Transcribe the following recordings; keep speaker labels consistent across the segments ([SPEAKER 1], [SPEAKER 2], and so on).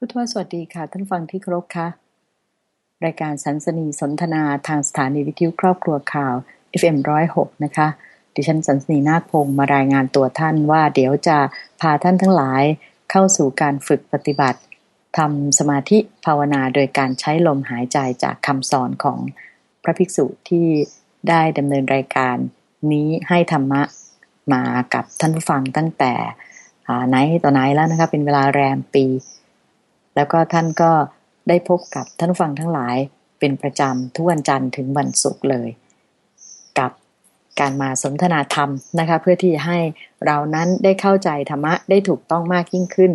[SPEAKER 1] พุทธวสวัสดีค่ะ ท่านฟังที่เคารพค่ะรายการสันสนีสนทนาทางสถานีวิทยุครอบครัวข่าว FM106 นะคะ ดิฉันสันสนีนาคพงศ์มารายงานตัวท่านว่าเดี๋ยวจะพาท่านทั้งหลายเข้าสู่การฝึกปฏิบัติทำสมาธิภาวนาโดยการใช้ลมหายใจจากคำสอนของพระภิกษุที่ได้ดำเนินรายการนี้ให้ธรรมะมากับท่านผู้ฟังตั้งแต่ไหนต่อไหนแล้วนะคะเป็นเวลาแรมปี แล้วก็ท่านก็ได้พบกับท่านฟังทั้งหลายเป็นประจำทุกวันจันทร์ถึงวันศุกร์เลย กับการมาสนทนาธรรมนะคะ เพื่อที่ให้เรานั้นได้เข้าใจธรรมะได้ถูกต้องมากยิ่งขึ้น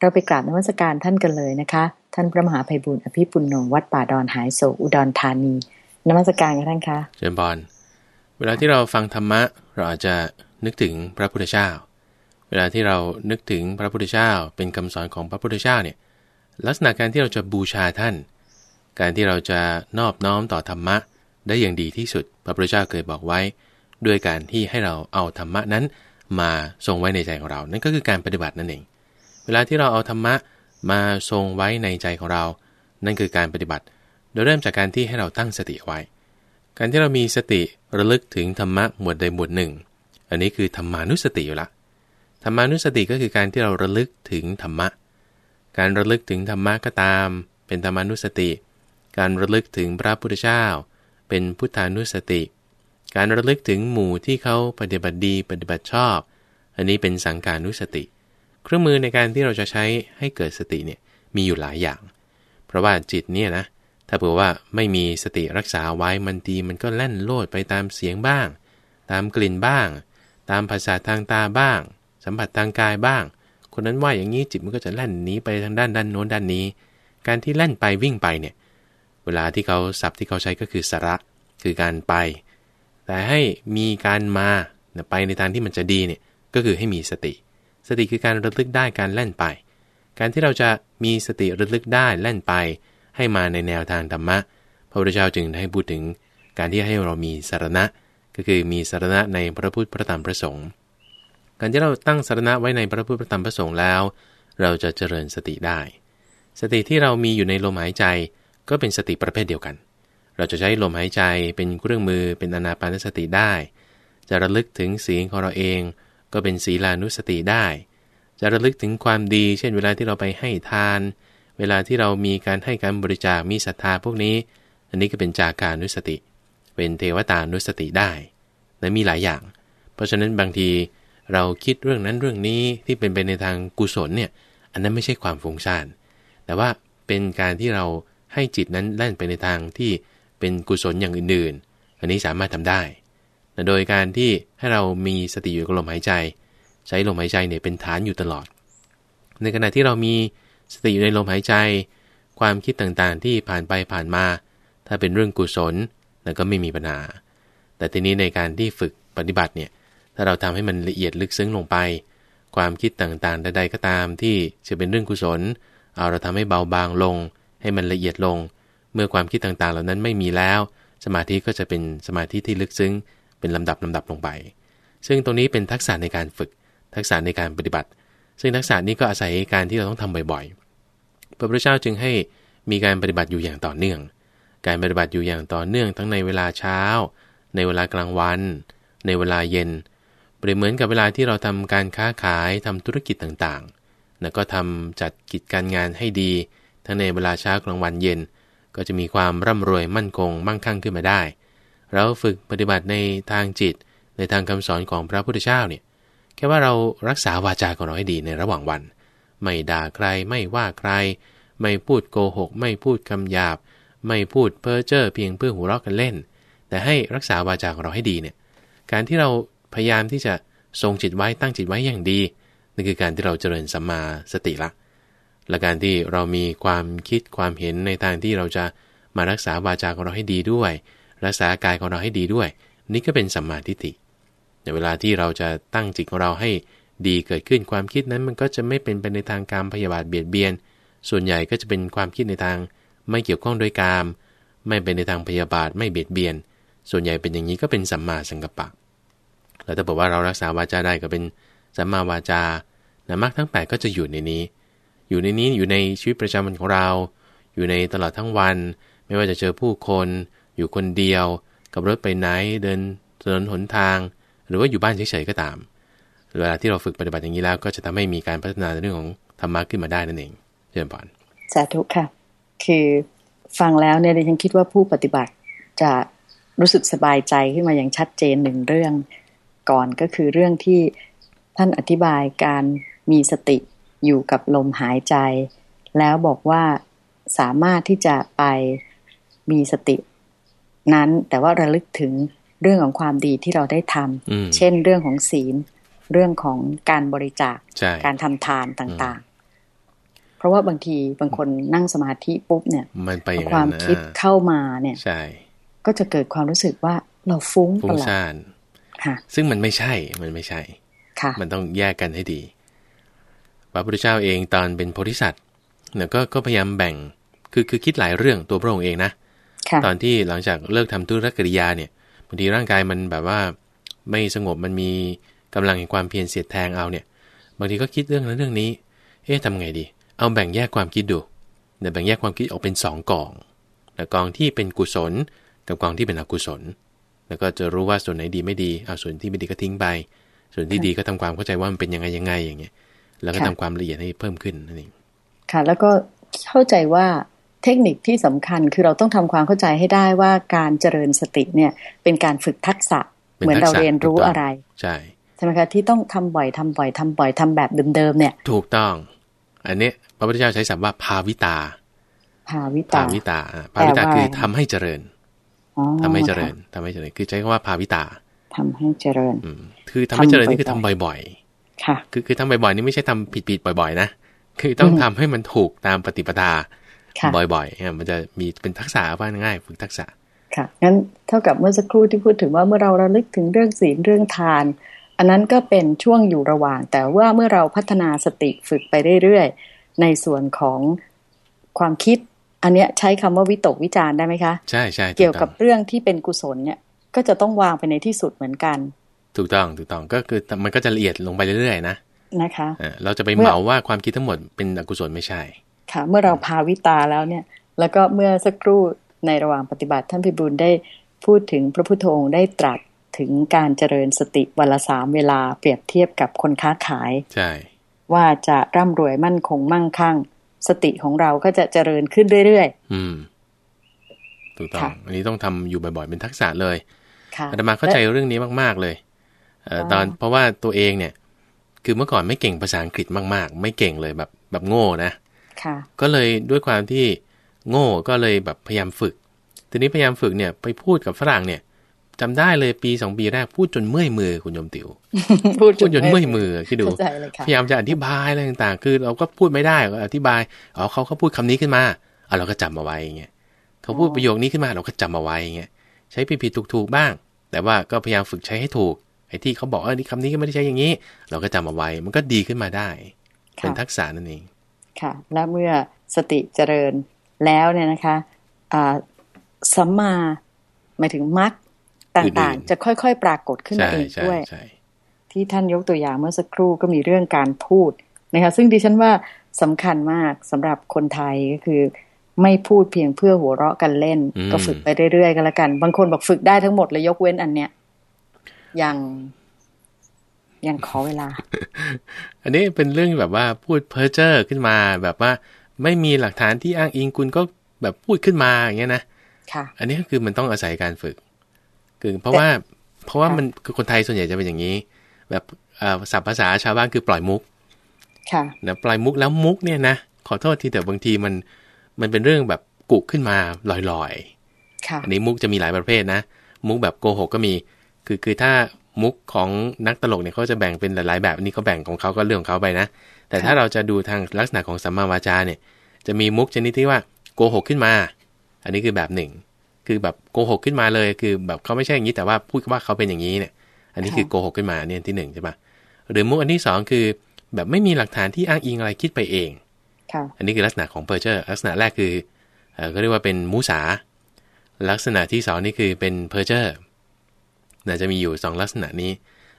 [SPEAKER 1] เราไปกราบนมัสการท่านกันเลยนะคะ ท่านพระมหาภัยบุญอภิปุณโญวัดป่าดอนหายโศอุดรธานีนมัสการกันท่านคะ
[SPEAKER 2] เชิญบอลเวลาที่เราฟังธรรมะเราอาจจะนึกถึงพระพุทธเจ้า เวลาที่เรานึกถึงพระพุทธเจ้าเป็นคำสอนของพระพุทธเจ้าเนี่ย ลักษณะการที่เราจะบูชาท่าน การที่เราจะนอบน้อมต่อธรรมะ ได้อย่างดีที่สุด พระพุทธเจ้าเคยบอกไว้ ด้วยการที่ให้เราเอาธรรมะนั้นมาทรงไว้ในใจของเรา นั่นก็คือการปฏิบัตินั่นเอง เวลาที่เราเอาธรรมะมาทรงไว้ในใจของเรา นั่นคือการปฏิบัติ โดยเริ่มจากการที่ให้เราตั้งสติไว้ การที่เรามีสติระลึกถึงธรรมะหมวดใดหมวดหนึ่ง อันนี้คือธรรมานุสติอยู่ละ ธรรมานุสติก็คือการที่เราระลึกถึงธรรมะ การระลึกถึงธรรมะก็ตาม เป็นธรรมานุสติ การระลึกถึงพระพุทธเจ้า เป็นพุทธานุสติ การระลึกถึงหมู่ที่เขาปฏิบัติดีปฏิบัติชอบ อันนี้เป็นสังการนุสติ เครื่องมือในการที่เราจะใช้ให้เกิดสติเนี่ยมีอยู่หลายอย่าง เพราะว่าจิตเนี่ยนะถ้าเผื่อว่าไม่มีสติรักษาไว้มันดีมันก็แล่นโลดไปตามเสียงบ้าง ตามกลิ่นบ้าง ตามภาษาทางตาบ้าง สัมผัสทางกายบ้าง คนนั้นว่าอย่างนี้จิตมันก็จะแล่นหนีไปทางด้านด้านโน้นด้านนี้ การที่แล่นไปวิ่งไปเนี่ย เวลาที่เขาศัพท์ที่เขาใช้ก็คือสระคือการไป แต่ให้มีการมาไปในทางที่มันจะดีเนี่ยก็คือให้มีสติ สติคือการระลึกได้การแล่นไป การที่เราจะมีสติระลึกได้แล่นไป ให้มาในแนวทางธรรมะ พระพุทธเจ้าจึงได้พูดถึงการที่ให้เรามีสารณะ ก็คือมีสารณะในพระพุทธพระธรรมพระสงฆ์ การที่เราตั้งสารณะไว้ในพระพุทธธรรมพระสงฆ์แล้ว เราจะเจริญสติได้ สติที่เรามีอยู่ในลมหายใจก็เป็นสติประเภทเดียวกัน เราจะใช้ลมหายใจเป็นเครื่องมือเป็นอนาปานสติได้ จะระลึกถึงสีของเราเอง ก็เป็นศีลานุสติได้ จะระลึกถึงความดี เช่น เวลาที่เราไปให้ทาน เวลาที่เรามีการให้การบริจาคมีศรัทธาพวกนี้ อันนี้ก็เป็นจาการนุสติ เป็นเทวตานุสติได้และมีหลายอย่าง เพราะฉะนั้นบางที เราคิดเรื่องนั้นเรื่องนี้ที่เป็นไปในทางกุศลเนี่ย อันนั้นไม่ใช่ความฟุ้งซ่าน แต่ว่าเป็นการที่เราให้จิตนั้นแล่นไปในทางที่เป็นกุศลอย่างอื่นๆ อันนี้สามารถทำได้ โดยการที่ให้เรามีสติอยู่กับลมหายใจ ใช้ลมหายใจเนี่ยเป็นฐานอยู่ตลอด ในขณะที่เรามีสติอยู่ในลมหายใจ ความคิดต่างๆ ที่ผ่านไปผ่านมา ถ้าเป็นเรื่องกุศลแล้วก็ไม่มีปัญหา แต่ทีนี้ในการที่ฝึกปฏิบัติเนี่ย ถ้าเราทำให้มันละเอียดลึกซึ้งลงไป ความคิดต่างๆ ใดๆก็ตามที่จะเป็นเรื่องกุศล เอาเราทำให้เบาบางลง ให้มันละเอียดลง เมื่อความคิดต่างๆ เหล่านั้นไม่มีแล้ว สมาธิก็จะเป็นสมาธิที่ลึกซึ้ง เป็นลำดับลำดับลงไป ซึ่งตรงนี้เป็นทักษะในการฝึก ทักษะในการปฏิบัติ ซึ่งทักษะนี้ก็อาศัยการที่เราต้องทำบ่อยๆ พระพุทธเจ้าจึงให้มีการปฏิบัติอยู่อย่างต่อเนื่อง การปฏิบัติอยู่อย่างต่อเนื่องทั้งในเวลาเช้า ในเวลากลางวัน ในเวลาเย็น เปรียบเหมือนกับเวลาที่เราทำการค้าขายทำธุรกิจต่างๆแล้วก็ทำจัดกิจการงานให้ดี ทั้งในเวลาเช้ากลางวันเย็น ก็จะมีความร่ำรวยมั่นคงมั่งคั่งขึ้นมาได้ เราฝึกปฏิบัติในทางจิต ในทางคำสอนของพระพุทธเจ้าเนี่ยแค่ว่าเรารักษาวาจาของเราให้ดีในระหว่างวัน ไม่ด่าใครไม่ว่าใคร ไม่พูดโกหก ไม่พูดคำหยาบ ไม่พูดเพ้อเจ้อเพียงเพื่อหัวเราะกันเล่น แต่ให้รักษาวาจาของเราให้ดีเนี่ยการที่เรา พยายามที่จะทรงจิตไว้ตั้งจิตไว้อย่างดีนั่นคือการที่เราเจริญสัมมาสติละและการที่เรามีความคิดความเห็นในทางที่เราจะมารักษาวาจาของเราให้ดีด้วย รักษากายของเราให้ดีด้วย นี่ก็เป็นสัมมาทิฏฐิในเวลาที่เราจะตั้งจิตของเราให้ดีเกิดขึ้นความคิดนั้นมันก็จะไม่เป็นไปในทางการพยาบาทเบียดเบียน ส่วนใหญ่ก็จะเป็นความคิดในทางไม่เกี่ยวข้องโดยกาม ไม่เป็นในทางพยาบาทไม่เบียดเบียน ส่วนใหญ่เป็นอย่างนี้ก็เป็นสัมมาสังกัปปะ แล้วถ้าบอกว่าเรารักษาวาจาได้ก็เป็นสัมมาวาจานะมรรคทั้ง 8 ก็จะอยู่ในนี้ อยู่ในนี้อยู่ในชีวิตประจำวันของเรา อยู่ในตลอดทั้งวัน ไม่ว่าจะเจอผู้คน อยู่คนเดียว กับรถไปไหน เดินถนนหนทาง หรือว่าอยู่บ้านเฉยๆก็ตาม เวลาที่เราฝึกปฏิบัติอย่างนี้แล้ว ก็จะทำให้มีการพัฒนาในเรื่องของธรรมะขึ้นมาได้นั่นเองเจริญพร
[SPEAKER 1] สาธุค่ะ คือฟังแล้วเนี่ยดิฉันคิดว่าผู้ปฏิบัติจะรู้สึกสบายใจขึ้นมาอย่างชัดเจนหนึ่งเรื่อง ก่อนก็คือเรื่องที่ท่านอธิบายการมีสติอยู่กับลมหายใจ แล้วบอกว่าสามารถที่จะไปมีสติ นั้นแต่ว่าระลึกถึงเรื่องของความดีที่เราได้ทำเช่นเรื่องของศีล เรื่องของการบริจาคการทำทานต่างๆ เพราะว่าบางทีบางคนนั่งสมาธิปุ๊บเนี่ย
[SPEAKER 2] มันไป
[SPEAKER 1] ความคิดเข้ามาเนี่ยก็จะเกิดความรู้สึกว่าเราฟุ้ง
[SPEAKER 2] ฟุ้งซ่านซึ่งมันไม่ใช่ มันไม่ใช่มันต้องแยกกันให้ดี พระพุทธเจ้าเองตอนเป็นโพธิสัตว์เนี่ยก็ก็พยายามแบ่ง คือคือคิดหลายเรื่องตัวพระองค์เองนะ ตอนที่หลังจากเลิกทำธุรกิริยาเนี่ยบางทีร่างกายมันแบบว่าไม่สงบมันมีกำลังแห่งความเพียรเสียดแทงเอาเนี่ย บางทีก็คิดเรื่องนั้นเรื่องนี้ เอ๊ะทำไงดี เอาแบ่งแยกความคิดดูเนี่ยแบ่งแยกความคิดออกเป็น2กองแต่กองที่เป็นกุศลกับกองที่เป็นอกุศล แล้วก็จะรู้ว่าส่วนไหนดีไม่ดีเอาส่วนที่ไม่ดีก็ทิ้งไป ส่วนที่ดีก็ทำความเข้าใจว่ามันเป็นยังไงยังไงอย่างเงี้ย แล้วก็ทำความละเอียดให้เพิ่มขึ้นนั่นเอง
[SPEAKER 1] ค่ะ แล้วก็เข้าใจว่าเทคนิคที่สำคัญคือเราต้องทำความเข้าใจให้ได้ว่าการเจริญสติเนี่ยเป็นการฝึกทักษะเหมือนเราเรียนรู้อะไร
[SPEAKER 2] ใช่
[SPEAKER 1] ใช่ไหมคะที่ต้องทำบ่อยทำบ่อยทำบ่อยทำแบบเดิมๆเนี่ย
[SPEAKER 2] ถูกต้อง อันนี้พระพุทธเจ้าใช้ศัพท์ว่าภาวิตา
[SPEAKER 1] ภาวิตา
[SPEAKER 2] ภาวิตาภาวิตาคือทำให้เจริญ ทำให้เจริญทำให้เจริญ คือใช้คำว่าภาวิตา
[SPEAKER 1] ทำให้เจริญ
[SPEAKER 2] คือทำให้เจริญนี่คือทำบ่อย
[SPEAKER 1] ๆ ค่ะ
[SPEAKER 2] คือคือทำบ่อยๆนี่ไม่ใช่ทำผิดๆบ่อย ๆ นะ คือต้องทำให้มันถูกตามปฏิปทาบ่อยๆ มันจะมีเป็นทักษะว่าง่ายฝึกทักษะ
[SPEAKER 1] ค่ะ งั้นเท่ากับเมื่อสักครู่ที่พูดถึงว่าเมื่อเราระลึกถึงเรื่องศีลเรื่องทาน อันนั้นก็เป็นช่วงอยู่ระหว่าง แต่ว่าเมื่อเราพัฒนาสติฝึกไปเรื่อยๆ ในส่วนของความคิด อันเนี้ยใช้คำว่าวิตกวิจารได้ไหมคะ
[SPEAKER 2] ใช่ใช่
[SPEAKER 1] เกี่ยวกับเรื่องที่เป็นกุศลเนี่ย ก็จะต้องวางไปในที่สุดเหมือนกัน
[SPEAKER 2] ถูกต้องถูกต้องก็คือมันก็จะละเอียดลงไปเรื่อยๆนะ
[SPEAKER 1] นะคะ
[SPEAKER 2] เราจะไปเหมาว่าความคิดทั้งหมดเป็นอกุศลไม่ใช่
[SPEAKER 1] ค่ะ เมื่อเราพาวิตาแล้วเนี่ย แล้วก็เมื่อสักครู่ในระหว่างปฏิบัติท่านพิบูลได้พูดถึงพระพุทโธได้ตรัสถึงการเจริญสติวันละสามเวลาเปรียบเทียบกับคนค้าขาย
[SPEAKER 2] ใช่
[SPEAKER 1] ว่าจะร่ำรวยมั่นคงมั่งคั่ง สติของเราก็จะเจริญขึ้นเรื่อย
[SPEAKER 2] ๆ อืมถูกต้อง อันนี้ต้องทำอยู่บ่อยๆ เป็นทักษะเลยอาตมาเข้าใจเรื่องนี้มากๆเลยเอตอนเพราะว่าตัวเองเนี่ย คือเมื่อก่อนไม่เก่งภาษาอังกฤษมาก ๆ ไม่เก่งเลยแบบแบบโง่นะ
[SPEAKER 1] ค่ะ
[SPEAKER 2] ก็เลยด้วยความที่โง่ก็เลยแบบพยายามฝึก ทีนี้พยายามฝึกเนี่ย ไปพูดกับฝรั่งเนี่ย จำได้เลยปีสองปีแรกพูดจนเมื่อยมือคุณยมติวพูดจนเมื่อยมือคิดดูพยายามจะอธิบายอะไรต่างๆ คือเราก็พูดไม่ได้ก็อธิบายอ๋อเขาเขาพูดคำนี้ขึ้นมาอะเราก็จำเอาไว้อย่างเงี้ยเขาพูดประโยคนี้ขึ้นมาเราก็จำเอาไว้อย่างเงี้ยใช้ผิดๆถูกๆบ้าง แต่ว่าก็พยายามฝึกใช้ให้ถูกไอ้ที่เขาบอกเออนี่คำนี้ก็ไม่ได้ใช้อย่างนี้ เราก็จำเอาไว้มันก็ดีขึ้นมาได้ เป็นทักษะนั่นเอง
[SPEAKER 1] ค่ะ และเมื่อสติเจริญแล้วเนี่ยนะคะสัมมาหมายถึงมรรค ต่างๆ จะค่อยๆ ปรากฏขึ้นมาเองด้วย ที่ท่านยกตัวอย่างเมื่อสักครู่ก็มีเรื่องการพูดนะคะซึ่งดิฉันว่าสำคัญมากสำหรับคนไทยก็คือ ไม่พูดเพียงเพื่อหัวเราะกันเล่น ก็ฝึกไปเรื่อยๆกันละกัน บางคนบอกฝึกได้ทั้งหมดเลยยกเว้นอันเนี้ยยังยังขอเวลา
[SPEAKER 2] อันนี้เป็นเรื่องแบบว่าพูดเพ้อเจ้อขึ้นมา แบบว่าไม่มีหลักฐานที่อ้างอิงคุณก็แบบพูดขึ้นมาอย่างเงี้ยนะ
[SPEAKER 1] ค่ะ
[SPEAKER 2] อันนี้ก็คือมันต้องอาศัยการฝึก คือเพราะว่าเพราะว่ามันคือคนไทยส่วนใหญ่จะเป็นอย่างนี้ แบบศัพท์ภาษาชาวบ้านคือปล่อยมุก
[SPEAKER 1] ค่ะ
[SPEAKER 2] นะปล่อยมุกแล้วมุกเนี่ยนะขอโทษทีแต่บางทีมันมันเป็นเรื่องแบบกุขึ้นมาลอยๆอันนี้มุกจะมีหลายประเภทนะ มุกแบบโกหกก็มี คือคือถ้ามุกของนักตลกเนี่ยเขาจะแบ่งเป็นหลายๆแบบนี้เขาแบ่งของเขาก็เรื่องของเขาไปนะ แต่ถ้าเราจะดูทางลักษณะของสัมมาวาจาเนี่ย จะมีมุกชนิดที่ว่าโกหกขึ้นมา อันนี้คือแบบหนึ่ง คือแบบโกหกขึ้นมาเลย คือแบบเขาไม่ใช่อย่างนี้แต่ว่าพูดว่าเขาเป็นอย่างนี้เนี่ย อันนี้คือโกหกขึ้นมาเนี่ยที่หนึ่งใช่ปะหรือมุกอันที่สองคือแบบไม่มีหลักฐานที่อ้างอิงอะไรคิดไปเองอันนี้คือลักษณะของเพอร์เจอร์ลักษณะแรกคือก็เรียกว่าเป็นมุสา ลักษณะที่สองนี่คือเป็นเพอร์เจอร์น่าจะมีอยู่2ลักษณะนี้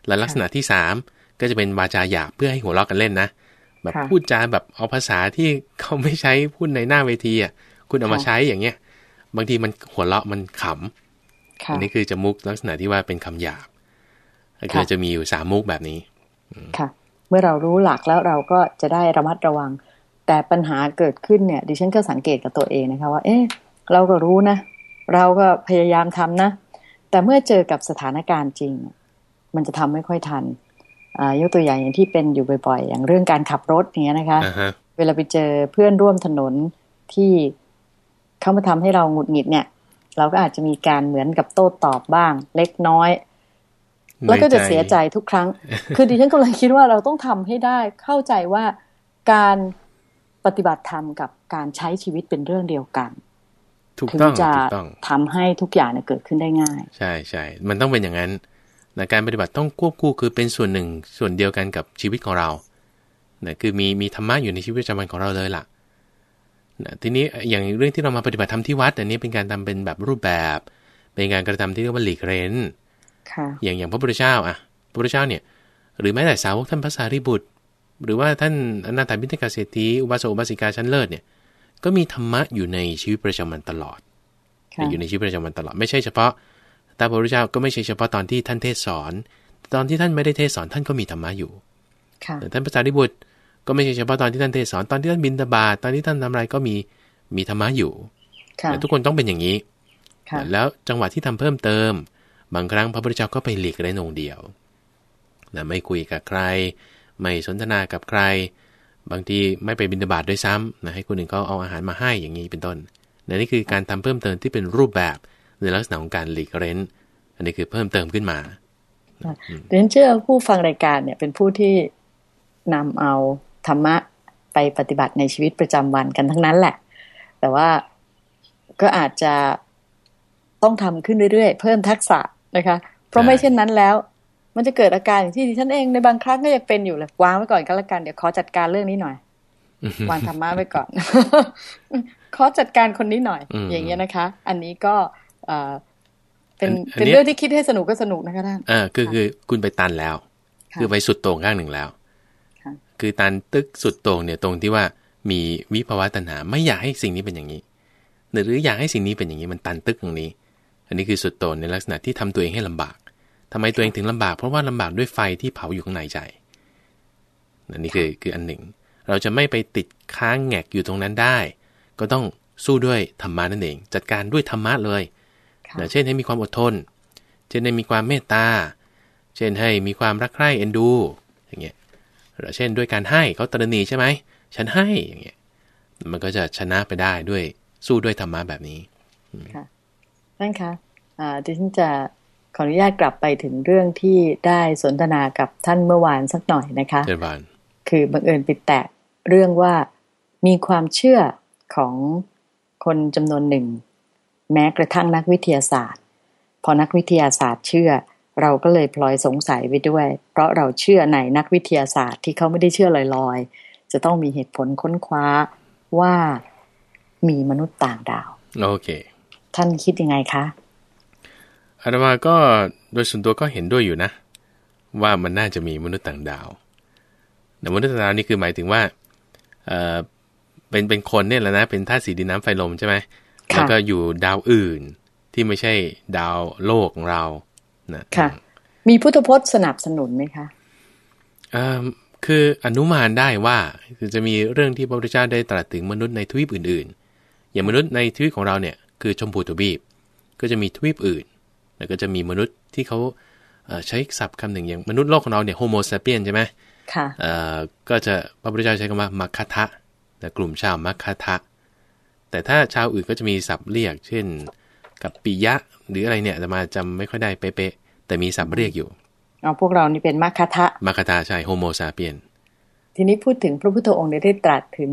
[SPEAKER 2] และลักษณะที่3ก็จะเป็นวาจาหยาบเพื่อให้หัวเราะกันเล่นนะแบบ
[SPEAKER 1] ค่ะ
[SPEAKER 2] พูดจาแบบเอาภาษาที่เขาไม่ใช้พูดในหน้าเวทีอะคุณเอามา
[SPEAKER 1] ค่ะ
[SPEAKER 2] ใช้อย่างเงี้ย บางทีมันหัวเราะมันขำ
[SPEAKER 1] ค่ะ
[SPEAKER 2] อันนี้คือจะมุกลักษณะที่ว่าเป็นคำหยาบก็คือ
[SPEAKER 1] ค่ะ
[SPEAKER 2] จะมีอยู่สามมุกแบบนี้
[SPEAKER 1] ค่ะ เมื่อเรารู้หลักแล้วเราก็จะได้ระมัดระวัง แต่ปัญหาเกิดขึ้นเนี่ย ดิฉันก็สังเกตกับตัวเองนะคะว่า เอ๊ะเราก็รู้นะ เราก็พยายามทำนะ แต่เมื่อเจอกับสถานการณ์จริง มันจะทำไม่ค่อยทันอ่ายกตัวอย่างอย่างที่เป็นอยู่บ่อยๆ อย่างเรื่องการขับรถอย่างเงี้ยนะคะ
[SPEAKER 2] อ่าฮะ
[SPEAKER 1] เวลาไปเจอเพื่อนร่วมถนนที่ เขามาทำให้เราหงุดหงิดเนี่ย เราก็อาจจะมีการเหมือนกับโต้ตอบบ้าง เล็กน้อย แล้วก็จะเสียใจทุกครั้ง คือดิฉันก็เลยคิดว่าเราต้องทำให้ได้เข้าใจว่าการปฏิบัติธรรมกับการใช้ชีวิตเป็นเรื่องเดียวกัน
[SPEAKER 2] ถูก
[SPEAKER 1] ถึง
[SPEAKER 2] ต้อง
[SPEAKER 1] จะ
[SPEAKER 2] ถูกต้อง
[SPEAKER 1] ทำให้ทุกอย่างเนี่ยเกิดขึ้นได้ง่าย
[SPEAKER 2] ใช่ใช่มันต้องเป็นอย่างนั้นนะการปฏิบัติต้องควบคู่คือเป็นส่วนหนึ่งส่วนเดียวกันกับชีวิตของเรานะคือมีมีธรรมะอยู่ในชีวิตประจำวันของเราเลยล่ะ นะทีนี้อย่างเรื่องที่เรามาปฏิบัติธรรมที่วัดอันนี้เป็นการทำเป็นแบบรูปแบบ เป็นการกระทำที่เรียกว่าหลีกเร้น
[SPEAKER 1] ค่ะ
[SPEAKER 2] อย่างอย่างพระพุทธเจ้าอะพระพุทธเจ้าเนี่ย หรือแม้แต่สาวกท่านพระสารีบุตร หรือว่าท่านอนาถาบิณฑกาเศรษฐีอุบาสกอุบาสิกาชั้นเลิศเนี่ยก็มีธรรมะอยู่ในชีวิตประจำวันตลอด
[SPEAKER 1] ค่ะ
[SPEAKER 2] อยู่ในชีวิตประจำวันตลอดไม่ใช่เฉพาะตาพระพุทธเจ้าก็ไม่ใช่เฉพาะตอนที่ท่านเทศสอน ตอนที่ท่านไม่ได้เทศสอนท่านก็มีธรรมะอยู่
[SPEAKER 1] ค่ะ
[SPEAKER 2] แต่ท่านพระสารีบุตร ก็ไม่ใช่เฉพาะตอนที่ท่านเทศสอนตอนที่ท่านบินตบาตตอนที่ท่านทำอะไรก็มีมีธรรมะอยู่
[SPEAKER 1] ค่ะ
[SPEAKER 2] แต่ทุกคนต้องเป็นอย่างนี้
[SPEAKER 1] ค่ะ
[SPEAKER 2] แล้วจังหวะที่ทำเพิ่มเติม บางครั้งพระพุทธเจ้าก็ไปหลีกเล่นองค์เดียวนะไม่คุยกับใคร ไม่สนทนากับใคร บางทีไม่ไปบิณฑบาตด้วยซ้ำนะให้คนอื่นเขาเอาอาหารมาให้อย่างนี้เป็นต้นนะนี่คือการทำเพิ่มเติมที่เป็นรูปแบบในลักษณะของการหลีกเล้น อันนี้คือเพิ่มเติมขึ้นมา
[SPEAKER 1] ดิฉันเชื่อผู้ฟังรายการเนี่ยเป็นผู้ที่นำเอา ธรรมะไปปฏิบัติในชีวิตประจำวันกันทั้งนั้นแหละ แต่ว่าก็อาจจะต้องทำขึ้นเรื่อยๆ เพิ่มทักษะนะคะ เพราะ
[SPEAKER 2] ใช่
[SPEAKER 1] ไม่เช่นนั้นแล้ว มันจะเกิดอาการอย่างที่ดิฉันเองในบางครั้งก็ยังเป็นอยู่เลยวางไว้ก่อนก็แล้วกันเดี๋ยวขอจัดการเรื่องนี้หน่อยวางธรรมะไว้ก่อน ขอจัดการคนนี้หน่อย
[SPEAKER 2] อืม
[SPEAKER 1] อย่างเงี้ยนะคะ อันนี้ก็เอ่อเป็น
[SPEAKER 2] อัน
[SPEAKER 1] เป็น
[SPEAKER 2] เนี้ย
[SPEAKER 1] เรื่องที่คิดให้สนุกก็สนุกนะคะท่าน
[SPEAKER 2] เออคือคือคุณไปตันแล้ว
[SPEAKER 1] ค่ะ
[SPEAKER 2] คือไปสุดโต่งข้างหนึ่งแล้ว
[SPEAKER 1] ค่ะ
[SPEAKER 2] คือตันตึกสุดโต่งเนี่ยตรงที่ว่ามีวิภาวะตัณหาไม่อยากให้สิ่งนี้เป็นอย่างนี้ หรืออยากให้สิ่งนี้เป็นอย่างนี้มันตันตึกตรงนี้ อันนี้คือสุดโต่งในลักษณะที่ทำตัวเองให้ลำบากทำไมตัวเองถึงลำบาก เพราะว่าลำบากด้วยไฟที่เผาอยู่ข้างในใจอันนี้คือคืออันหนึ่ง เราจะไม่ไปติดค้างแงกอยู่ตรงนั้นได้ ก็ต้องสู้ด้วยธรรมะนั่นเอง จัดการด้วยธรรมะเลย
[SPEAKER 1] ค่ะ
[SPEAKER 2] นะเช่นให้มีความอดทน เช่นให้มีความเมตตา เช่นให้มีความรักใคร่เอ็นดู เช่นด้วยการให้เขาตระหนีใช่ไหมฉันให้อย่างเงี้ยมันก็จะชนะไปได้ด้วยสู้ด้วยธรรมะแบบนี้
[SPEAKER 1] ท่านคะอ่าดิฉันจะขออนุญาตกลับไปถึงเรื่องที่ได้สนทนากับท่านเมื่อวานสักหน่อยนะคะ
[SPEAKER 2] เจริญบาน
[SPEAKER 1] คือบังเอิญไปแตะเรื่องว่ามีความเชื่อของคนจำนวนหนึ่ง แม้กระทั่งนักวิทยาศาสตร์ พอนักวิทยาศาสตร์เชื่อ เราก็เลยพลอยสงสัยไปด้วย เพราะเราเชื่อในนักวิทยาศาสตร์ที่เขาไม่ได้เชื่อลอยๆ จะต้องมีเหตุผลค้นคว้าว่ามีมนุษย์ต่างดาว
[SPEAKER 2] โอเค
[SPEAKER 1] ท่านคิดยังไงคะ
[SPEAKER 2] อาตมาก็โดยส่วนตัวก็เห็นด้วยอยู่นะ ว่ามันน่าจะมีมนุษย์ต่างดาวแต่มนุษย์ต่างดาวนี่คือหมายถึงว่าเออเป็นเป็นคนเนี่ยแหละนะ เป็นธาตุสีดินน้ำไฟลมใช่ไหม
[SPEAKER 1] ค่ะ
[SPEAKER 2] แล้วก็อยู่ดาวอื่นที่ไม่ใช่ดาวโลกของเรา นะ
[SPEAKER 1] ค่ะ มีพุทธพจน์สนับสนุนไหมคะ
[SPEAKER 2] เอ่อคืออนุมานได้ว่าคือจะมีเรื่องที่พระพุทธเจ้าได้ตรัสถึงมนุษย์ในทวีปอื่น ๆ อย่างมนุษย์ในทวีปของเราเนี่ยคือชมพูทวีป ก็จะมีทวีปอื่น แล้วก็จะมีมนุษย์ที่เขาเอ่อใช้ศัพท์คำหนึ่งอย่างมนุษย์โลกของเราเนี่ยโฮโม s ซเปียนใช่ไหม
[SPEAKER 1] ค่ะ
[SPEAKER 2] เอ่อก็จะพระพุทธเจ้าใช้คำว่ามัคคทะแต่กลุ่มชาวมัคคทะแต่ถ้าชาวอื่นก็จะมีศัพท์เรียก เช่น กับปิยะหรืออะไรเนี่ยแต่มาจำไม่ค่อยได้เป๊ะๆแต่มีศัพท์เรียกอยู่
[SPEAKER 1] เอาพวกเรานี่เป็นมัคคะทะ
[SPEAKER 2] มัคคทะใช่โฮโม s ซเปียน
[SPEAKER 1] ทีนี้พูดถึงพระพุทธองค์ได้ตรัสถึง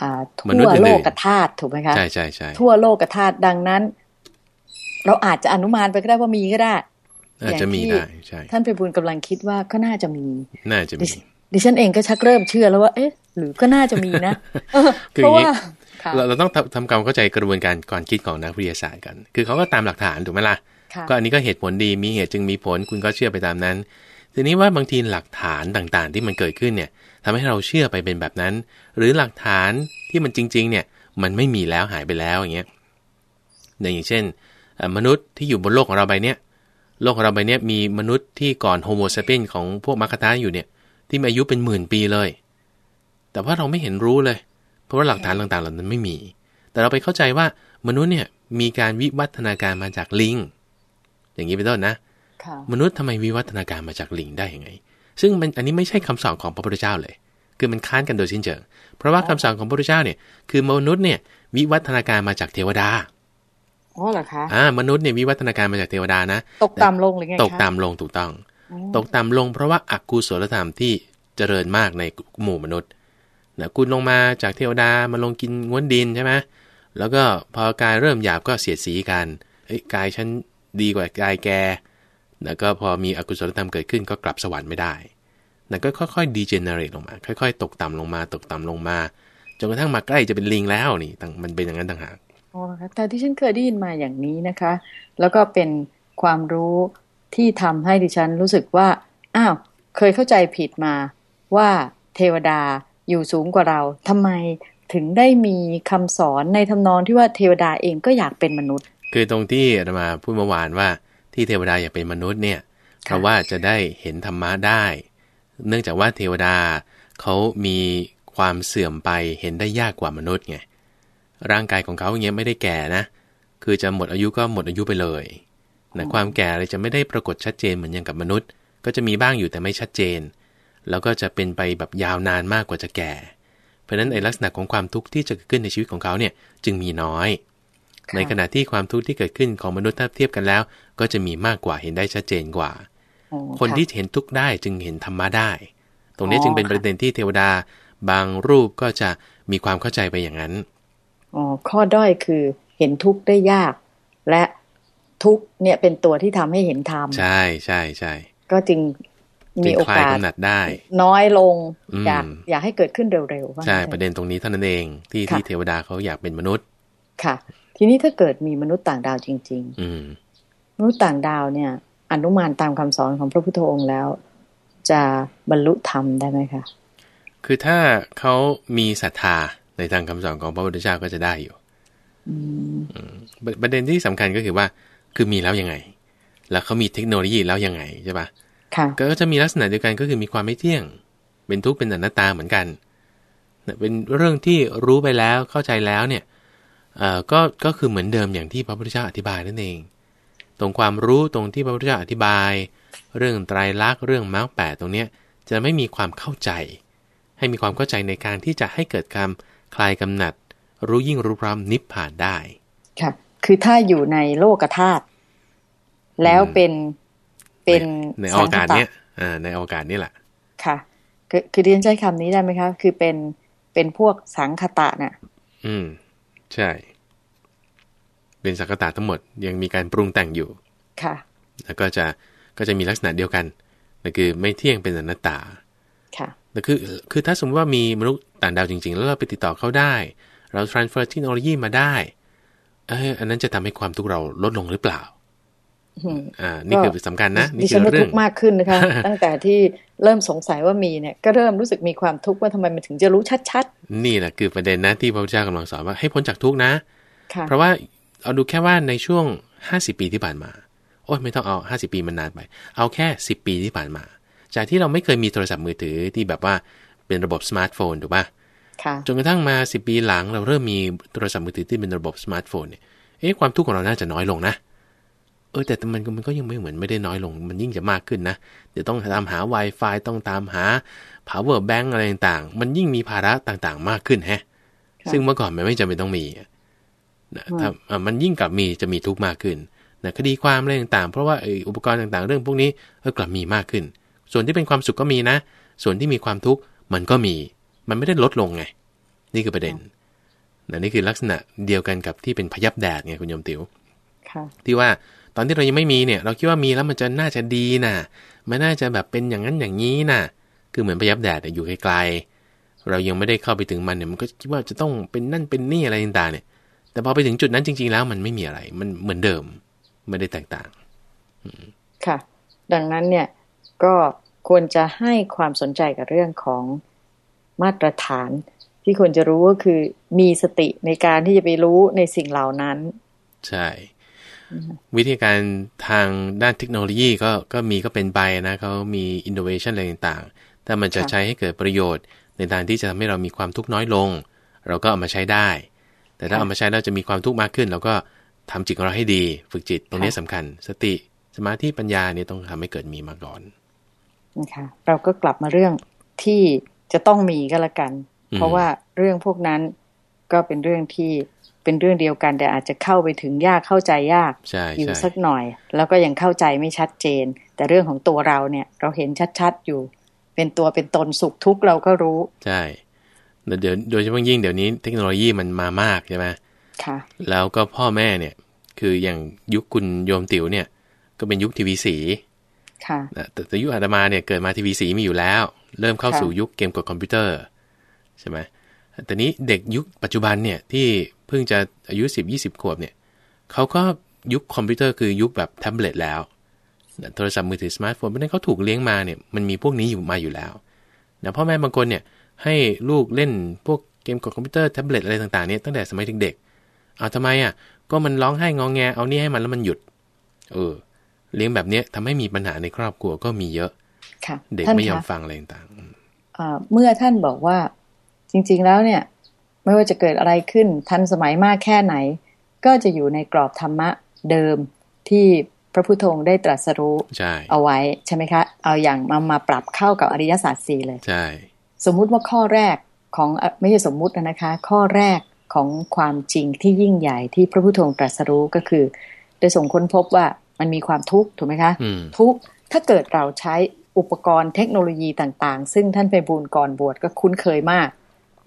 [SPEAKER 1] อ่าทั่
[SPEAKER 2] มนุษย์
[SPEAKER 1] ว
[SPEAKER 2] อื่นๆ
[SPEAKER 1] โลกธาตุถูกไหมคะ
[SPEAKER 2] ใช่ใช่ใช่
[SPEAKER 1] ทั่วโลกธาตุดังนั้น เราอาจจะอนุมานไปก็ได้ว่ามีก็ได้
[SPEAKER 2] อาจจะมี
[SPEAKER 1] อย่างที่
[SPEAKER 2] ได้ใช่
[SPEAKER 1] ท่านไปบุญกำลังคิดว่าก็น่าจะมี
[SPEAKER 2] น่าจะ
[SPEAKER 1] ดิ
[SPEAKER 2] มี
[SPEAKER 1] ฉดิฉันเองก็ชักเริ่มเชื่อแล้วว่า เอ๊ะ หรือก็น่าจะมีนะเออ
[SPEAKER 2] คือ
[SPEAKER 1] เพราะ
[SPEAKER 2] อย่างนี้
[SPEAKER 1] ว่าค่ะ
[SPEAKER 2] เราเราต้องทำทำความเข้าใจกระบวนการก่อนคิดของนักวิทยาศาสตร์กัน คือเขาก็ตามหลักฐานถูกไหมล่ะ
[SPEAKER 1] ค่ะ
[SPEAKER 2] ก็อันนี้ก็เหตุผลดีมีเหตุจึงมีผลคุณก็เชื่อไปตามนั้น ทีนี้ว่าบางทีหลักฐานต่างๆ ที่มันเกิดขึ้นเนี่ยทำให้เราเชื่อไปเป็นแบบนั้น หรือหลักฐานที่มันจริง ๆ เนี่ยมันไม่มีแล้วหายไปแล้วอย่างเงี้ยอย่างเช่น มนุษย์ที่อยู่บนโลกของเราใบเนี้ยโลกของเราใบเนี้ยมีมนุษย์ที่ก่อนโฮโมซาเปียนของพวกมัคคาทาอยู่เนี่ยที่มีอายุเป็นหมื่นปีเลย แต่ว่าเราไม่เห็นรู้เลย เพราะว่าหลักฐานต่างๆ เหล่านั้นไม่มี แต่เราไปเข้าใจว่ามนุษย์เนี่ยมีการวิวัฒนาการมาจากลิง อย่างนี้เป็นต้นนะมนุษย์ทำไมวิวัฒนาการมาจากลิงได้ยังไง ซึ่งมันอันนี้ไม่ใช่คำสอนของพระพุทธเจ้าเลย คือมันค้านกันโดยสิ้นเชิง เพราะว่าคำสอนของพระพุทธเจ้าเนี่ยคือมนุษย์เนี่ยวิวัฒนาการมาจากเทวดา
[SPEAKER 1] อ๋อเหรอคะ
[SPEAKER 2] อ่ามนุษย์เนี่ยวิวัฒนาการมาจากเทวดานะ
[SPEAKER 1] ตกต่ำลงหรือไง
[SPEAKER 2] ตกต่ำลงถูกต้อง ตกต่ำลงเพราะว่าอกุศลธรรมที่เจริญมากในหมู่มนุษย์ นะคุณลงมาจากเทวดามาลงกินง้วนดินใช่ไหมแล้วก็พอกายเริ่มหยาบก็เสียดสีกันเอ้ยกายฉันดีกว่ากายแก แล้วก็พอมีอกุศลธรรมเกิดขึ้นก็กลับสวรรค์ไม่ได้นั่นก็ค่อยๆดีเจเนเรตลงมา ค่อย ๆ ตกต่ำลงมา ตกต่ำลงมา จนกระทั่งมาใกล้จะเป็นลิงแล้วนี่มันเป็นอย่างนั้นต่างหาก
[SPEAKER 1] อ๋อแต่ที่ฉันเคยได้ยินมาอย่างนี้นะคะ แล้วก็เป็นความรู้ที่ทำให้ดิฉันรู้สึกว่า อ้าว เคยเข้าใจผิดมาว่าเทวดา อยู่สูงกว่าเราทำไมถึงได้มีคำสอนในทำนองที่ว่าเทวดาเองก็อยากเป็นมนุษย์
[SPEAKER 2] คือตรงที่อามาพูดเมื่อวานว่าที่เทวดาอยากเป็นมนุษย์เนี่ยเพราะว่าจะได้เห็นธรรมะได้ เนื่องจากว่าเทวดาเขามีความเสื่อมไปเห็นได้ยากกว่ามนุษย์ไงร่างกายของเขาอย่างเงี้ยไม่ได้แก่นะ คือจะหมดอายุก็หมดอายุไปเลยนะความแก่เลยจะไม่ได้ปรากฏชัดเจนเหมือนอย่างกับมนุษย์ ก็จะมีบ้างอยู่แต่ไม่ชัดเจน แล้วก็จะเป็นไปแบบยาวนานมากกว่าจะแก่ เพราะฉะนั้นไอ้ลักษณะของความทุกข์ที่จะเกิดขึ้นในชีวิตของเขาเนี่ยจึงมีน้อย ในขณะที่ความทุกข์ที่เกิดขึ้นของมนุษย์ถ้าเทียบกันแล้ว ก็จะมีมากกว่าเห็นได้ชัดเจนกว่า คนที่เห็นทุกข์ได้จึงเห็นธรรมะได้ ตรงนี้จึงเป็นประเด็นที่เทวดา บางรูปก็จะมีความเข้าใจไปอย่างนั้น
[SPEAKER 1] อ๋อข้อด้อยคือเห็นทุกข์ได้ยาก และทุกเนี่ยเป็นตัวที่ทำให้เห็นธรรม
[SPEAKER 2] ใช่ใช่ใช่
[SPEAKER 1] ก็จึง มีโอกาส
[SPEAKER 2] กำหนัดได้
[SPEAKER 1] น้อยลงอยากอยากให้เกิดขึ้นเร็ว
[SPEAKER 2] ๆใช่ประเด็นตรงนี้เท่านั้นเองที่ที่เทวดาเขาอยากเป็นมนุษย์
[SPEAKER 1] ค่ะ ทีนี้ถ้าเกิดมีมนุษย์ต่างดาวจริง
[SPEAKER 2] ๆ อื
[SPEAKER 1] มนุษย์ต่างดาวเนี่ย อนุมานตามคำสอนของพระพุทธองค์แล้ว จะบรรลุธรรมได้ไหมคะ
[SPEAKER 2] คือถ้าเขามีศรัทธาในทางคำสอนของพระพุทธเจ้าก็จะได้อยู่ประเด็นที่สำคัญก็คือว่า คือมีแล้วยังไง แล้วเขามีเทคโนโลยีแล้วยังไงใช่ปะ ก็จะมีลักษณะเดียวกันก็คือมีความไม่เที่ยง เป็นทุกข์เป็นอนัตตาเหมือนกัน เป็นเรื่องที่รู้ไปแล้วเข้าใจแล้วเนี่ยเอ่อก็ก็คือเหมือนเดิมอย่างที่พระพุทธเจ้าอธิบายนั่นเอง ตรงความรู้ตรงที่พระพุทธเจ้าอธิบาย เรื่องไตรลักษณ์เรื่องมรรคแปดตรงเนี้ยจะไม่มีความเข้าใจ ให้มีความเข้าใจในการที่จะให้เกิดการคลายกำหนัด รู้ยิ่งรู้พร้อมนิพพานได้
[SPEAKER 1] ค่ะคือถ้าอยู่ในโลกธาตุแล้วเป็น เป็น
[SPEAKER 2] ในอากาศเนี้ยอ่าในอากาศนี่แหละ
[SPEAKER 1] ค่ะ คือคือเรียนใช้คำนี้ได้ไหมคะคือเป็นเป็นพวกสังคตะน่ะ
[SPEAKER 2] อืม ใช่ เป็นสังคตะทั้งหมดยังมีการปรุงแต่งอยู่
[SPEAKER 1] ค่ะ
[SPEAKER 2] แล้วก็จะก็จะมีลักษณะเดียวกันนั่นคือไม่เที่ยงเป็นอนัตตา
[SPEAKER 1] ค่ะ
[SPEAKER 2] แต่คือคือถ้าสมมติว่ามีมนุษย์ต่างดาวจริง ๆ แล้วเราไปติดต่อเขาได้ เรา transfer เทคโนโลยีมาได้เอออันนั้นจะทำให้ความทุกข์เราลดลงหรือเปล่า อ่า นี่คือสำคัญนะ
[SPEAKER 1] นี่คือเรื่องมากขึ้นนะคะ ตั้งแต่ที่เริ่มสงสัยว่ามีเนี่ย ก็เริ่มรู้สึกมีความทุกข์ว่าทำไมมันถึงจะรู้ชัด
[SPEAKER 2] ๆ นี่แหละคือประเด็นนะที่พระพุทธเจ้ากำลังสอนว่าให้พ้นจากทุกข์นะ
[SPEAKER 1] เพ
[SPEAKER 2] ราะว่าเอาดูแค่ว่าในช่วงห้าสิบปีที่ผ่านมา โอ้ยไม่ต้องเอาห้าสิบปีมันนานไป เอาแค่สิบปีที่ผ่านมา จากที่เราไม่เคยมีโทรศัพท์มือถือที่แบบว่าเป็นระบบสมาร์ทโฟนถูกปะจนกระทั่งมาสิบปีหลังเราเริ่มมีโทรศัพท์มือถือที่เป็นระบบสมาร์ทโฟนเนี่ยเอ๊ะความทุกข์ของเราน่าจะน้อยลงนะเออแต่มันมันก็ยังไม่เหมือนไม่ได้น้อยลง มันยิ่งจะมากขึ้นนะ เดี๋ยวต้องตามหา Wi-Fi ต้องตามหา power bank อะไรต่างๆ มันยิ่งมีภาระต่างๆ มากขึ้นแฮะ ซึ่งเมื่อก่อนมันไม่จำเป็นต้องมีนะถ้ามันยิ่งกลับมีจะมีทุกข์มากขึ้นนะคดีความอะไรต่างๆ เพราะว่าอุปกรณ์ต่างๆ เรื่องพวกนี้ก็กลับมีมากขึ้น ส่วนที่เป็นความสุขก็มีนะ ส่วนที่มีความทุกข์มันก็มี มันไม่ได้ลดลงไง นี่คือประเด็นนะนี่คือลักษณะเดียวกันกับที่เป็นพยับแดดไงคุณโยมติว๋วที่ว่า ตอนที่เรายังไม่มีเนี่ย เราคิดว่ามีแล้วมันจะน่าจะดีนะมันน่าจะแบบเป็นอย่างนั้นอย่างนี้นะคือเหมือนพยับแดดอยู่ไกลๆเรายังไม่ได้เข้าไปถึงมันเนี่ยมันก็คิดว่าจะต้องเป็นนั่นเป็นนี่อะไรต่างๆเนี่ย แต่พอไปถึงจุดนั้นจริง ๆ แล้วมันไม่มีอะไร มันเหมือนเดิมไม่ได้แตกต่าง
[SPEAKER 1] ค่ะ ดังนั้นเนี่ยก็ควรจะให้ความสนใจกับเรื่องของมาตรฐาน ที่ควรจะรู้ก็คือมีสติในการที่จะไปรู้ในสิ่งเหล่านั้น
[SPEAKER 2] ใช่ วิธีการทางด้านเทคโนโลยีก็ก็มีก็เป็นไปนะเขามีอินโนเวชันอะไรต่างๆ ถ้ามันจะใช้ให้เกิดประโยชน์ ในทางที่จะทำให้เรามีความทุกข์น้อยลง เราก็เอามาใช้ได้ แต่ถ้าเอามาใช้แล้วจะมีความทุกข์มากขึ้น เราก็ทำจิตของเราให้ดี ฝึกจิตตรงนี้สำคัญ สติสมาธิปัญญาเนี่ยต้องทำให้เกิดมีมาก่อน
[SPEAKER 1] นะคะเราก็กลับมาเรื่องที่จะต้องมีก็แล้วกัน เพราะว่าเรื่องพวกนั้นก็เป็นเรื่องที่ เป็นเรื่องเดียวกัน แต่อาจจะเข้าไปถึงยากเข้าใจยากอยู่สักหน่อย แล้วก็ยังเข้าใจไม่ชัดเจน แต่เรื่องของตัวเราเนี่ย เราเห็นชัดๆอยู่ เป็นตัวเป็นตนสุขทุกข์เราก็รู้
[SPEAKER 2] ใช่เดี๋ยวโดยเฉพาะยิ่งเดี๋ยวนี้เทคโนโลยีมันมามากใช่ไหม
[SPEAKER 1] ค่ะ
[SPEAKER 2] แล้วก็พ่อแม่เนี่ย คืออย่างยุคคุณโยมติ๋วเนี่ย ก็เป็นยุคทีวีสี
[SPEAKER 1] ค่ะ
[SPEAKER 2] แต่ยุคอาตมาเนี่ยเกิดมาทีวีสีมีอยู่แล้ว เริ่มเข้าสู่ยุคเกมกดคอมพิวเตอร์ใช่ไหมแต่นี้เด็กยุคปัจจุบันเนี่ยที่ เพิ่งจะอายุ 10 20 ขวบเนี่ยเขาก็ยุคคอมพิวเตอร์คือยุคแบบแท็บเล็ตแล้ว โทรศัพท์มือถือสมาร์ทโฟนเพราะนั้นเขาถูกเลี้ยงมาเนี่ยมันมีพวกนี้อยู่มาอยู่แล้วนะพ่อแม่บางคนเนี่ยให้ลูกเล่นพวกเกมกดคอมพิวเตอร์แท็บเล็ตอะไรต่างๆเนี่ยตั้งแต่สมัยเด็กๆเอาทำไมอะก็มันร้องไห้งองแงเอานี่ให้มันแล้วมันหยุด เออ เลี้ยงแบบเนี้ยทำให้มีปัญหาในครอบครัวก็มีเยอะเด็กไม่ยอมฟังอะไรต่าง
[SPEAKER 1] ๆเมื่อท่านบอกว่าจริง ๆแล้วเนี่ย ไม่ว่าจะเกิดอะไรขึ้นทันสมัยมากแค่ไหน ก็จะอยู่ในกรอบธรรมะเดิมที่พระพุทธองค์ได้ตรัสรู้เอาไว้ใช่ไหมคะ เอาอย่างมามาปรับเข้ากับอริยสัจสี่เลย
[SPEAKER 2] ใช่
[SPEAKER 1] สมมุติว่าข้อแรกของไม่ใช่สมมุตินะคะ ข้อแรกของความจริงที่ยิ่งใหญ่ที่พระพุทธองค์ตรัสรู้ก็คือ ได้ส่งค้นพบว่ามันมีความทุกข์ถูกไหมคะ ทุกข์ถ้าเกิดเราใช้อุปกรณ์เทคโนโลยีต่างๆ ซึ่งท่านไปบูรก่อนบวชก็คุ้นเคยมาก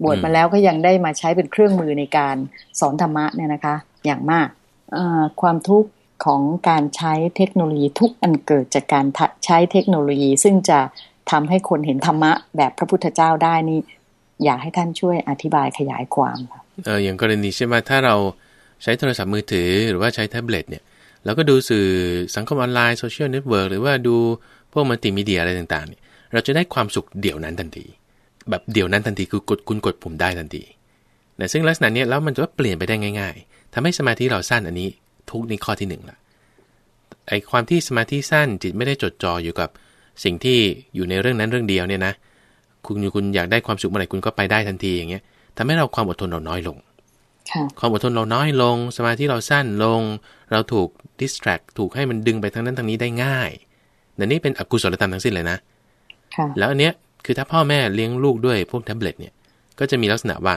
[SPEAKER 1] บวชมาแล้วก็ยังได้มาใช้เป็นเครื่องมือในการสอนธรรมะเนี่ยนะคะ อย่างมากความทุกข์ของการใช้เทคโนโลยีทุกอันเกิดจากการใช้เทคโนโลยี ซึ่งจะทำให้คนเห็นธรรมะแบบพระพุทธเจ้าได้นี่ อยากให้ท่านช่วยอธิบายขยายความค่ะ
[SPEAKER 2] เอออย่างกรณีใช่ไหมถ้าเราใช้โทรศัพท์มือถือหรือว่าใช้แท็บเล็ตเนี่ยแล้วก็ดูสื่อสังคมออนไลน์ social network หรือว่าดูพวกมัลติมีเดียอะไรต่างๆเนี่ยเราจะได้ความสุขเดี๋ยวนั้นทันที แบบเดี๋ยวนั้นทันทีคือกดคุณกดปุ่มได้ทันทีนะซึ่งลักษณะนี้แล้วมันจะเปลี่ยนไปได้ง่าย ๆทำให้สมาธิเราสั้นอันนี้ ทุกในข้อที่1นึ่งละไอความที่สมาธิสั้นจิตไม่ได้จดจ่ออยู่กับสิ่งที่อยู่ในเรื่องนั้นเรื่องเดียวเนี่ยนะคุณคุณอยากได้ความสุขเมื่อไหร่คุณก็ไปได้ทันทีอย่างเงี้ยทำให้เราความอดทนเราน้อยลงความอดทนเราน้อยลง สมาธิเราสั้นลง เราถูกดิสแทรกถูกให้มันดึงไปทางนั้นทางนี้ได้ง่ายนั่นนี่เป็นอกุศลธรรมทั้งสิ้นเลยนะแล้วอันเนี้ย คือถ้าพ่อแม่เลี้ยงลูกด้วยพวกแท็บเล็ตเนี่ย ก็จะมีลักษณะว่า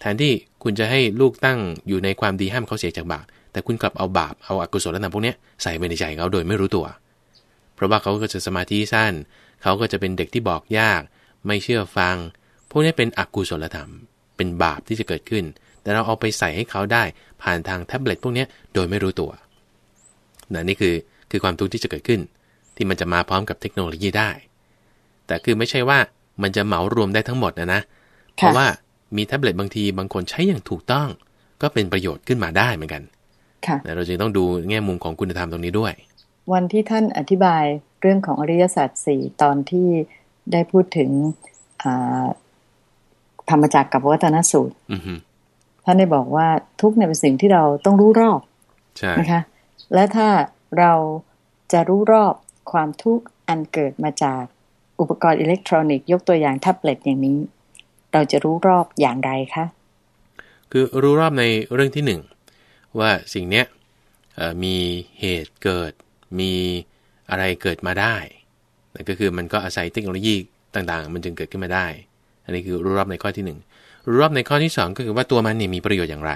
[SPEAKER 2] แทนที่คุณจะให้ลูกตั้งอยู่ในความดีห้ามเขาเสียจากบาป แต่คุณกลับเอาบาป เอาอกุศลธรรมพวกนี้ใส่ไปในใจเขาโดยไม่รู้ตัว เพราะว่าเขาก็จะสมาธิสั้น เขาก็จะเป็นเด็กที่บอกยาก ไม่เชื่อฟัง พวกนี้เป็นอกุศลธรรม เป็นบาปที่จะเกิดขึ้น แต่เราเอาไปใส่ให้เขาได้ผ่านทางแท็บเล็ตพวกนี้โดยไม่รู้ตัวนะนี่คือคือความทุกข์ที่จะเกิดขึ้น ที่มันจะมาพร้อมกับเทคโนโลยีได้ แต่คือไม่ใช่ว่ามันจะเหมารวมได้ทั้งหมดนะนะ เพราะว่ามีแท็บเล็ตบางทีบางคนใช้อย่างถูกต้อง ก็เป็นประโยชน์ขึ้นมาได้เหมือนกัน
[SPEAKER 1] ค่ะ
[SPEAKER 2] เราจึงต้องดูแง่มุมของคุณธรรมตรงนี้ด้วย
[SPEAKER 1] วันที่ท่านอธิบายเรื่องของอริยสัจสี่ตอนที่ได้พูดถึงธรรมจักรกับวัฒนสูตรท่านได้บอกว่าทุกเนี่ยเป็นสิ่งที่เราต้องรู้รอบนะคะ และถ้าเราจะรู้รอบความทุกข์อันเกิดมาจาก อุปกรณ์อิเล็กทรอนิกส์ยกตัวอย่างแท็บเล็ตอย่างนี้ เราจะรู้รอบอย่างไรคะ
[SPEAKER 2] คือรู้รอบในเรื่องที่หนึ่งว่าสิ่งเนี้ยมีเหตุเกิดมีอะไรเกิดมาได้นั่นก็คือมันก็อาศัยเทคโนโลยีต่างๆ มันจึงเกิดขึ้นมาได้ อันนี้คือรู้รอบในข้อที่หนึ่งรอบในข้อที่ 2 ก็คือว่าตัวมันนี่มีประโยชน์อย่างไร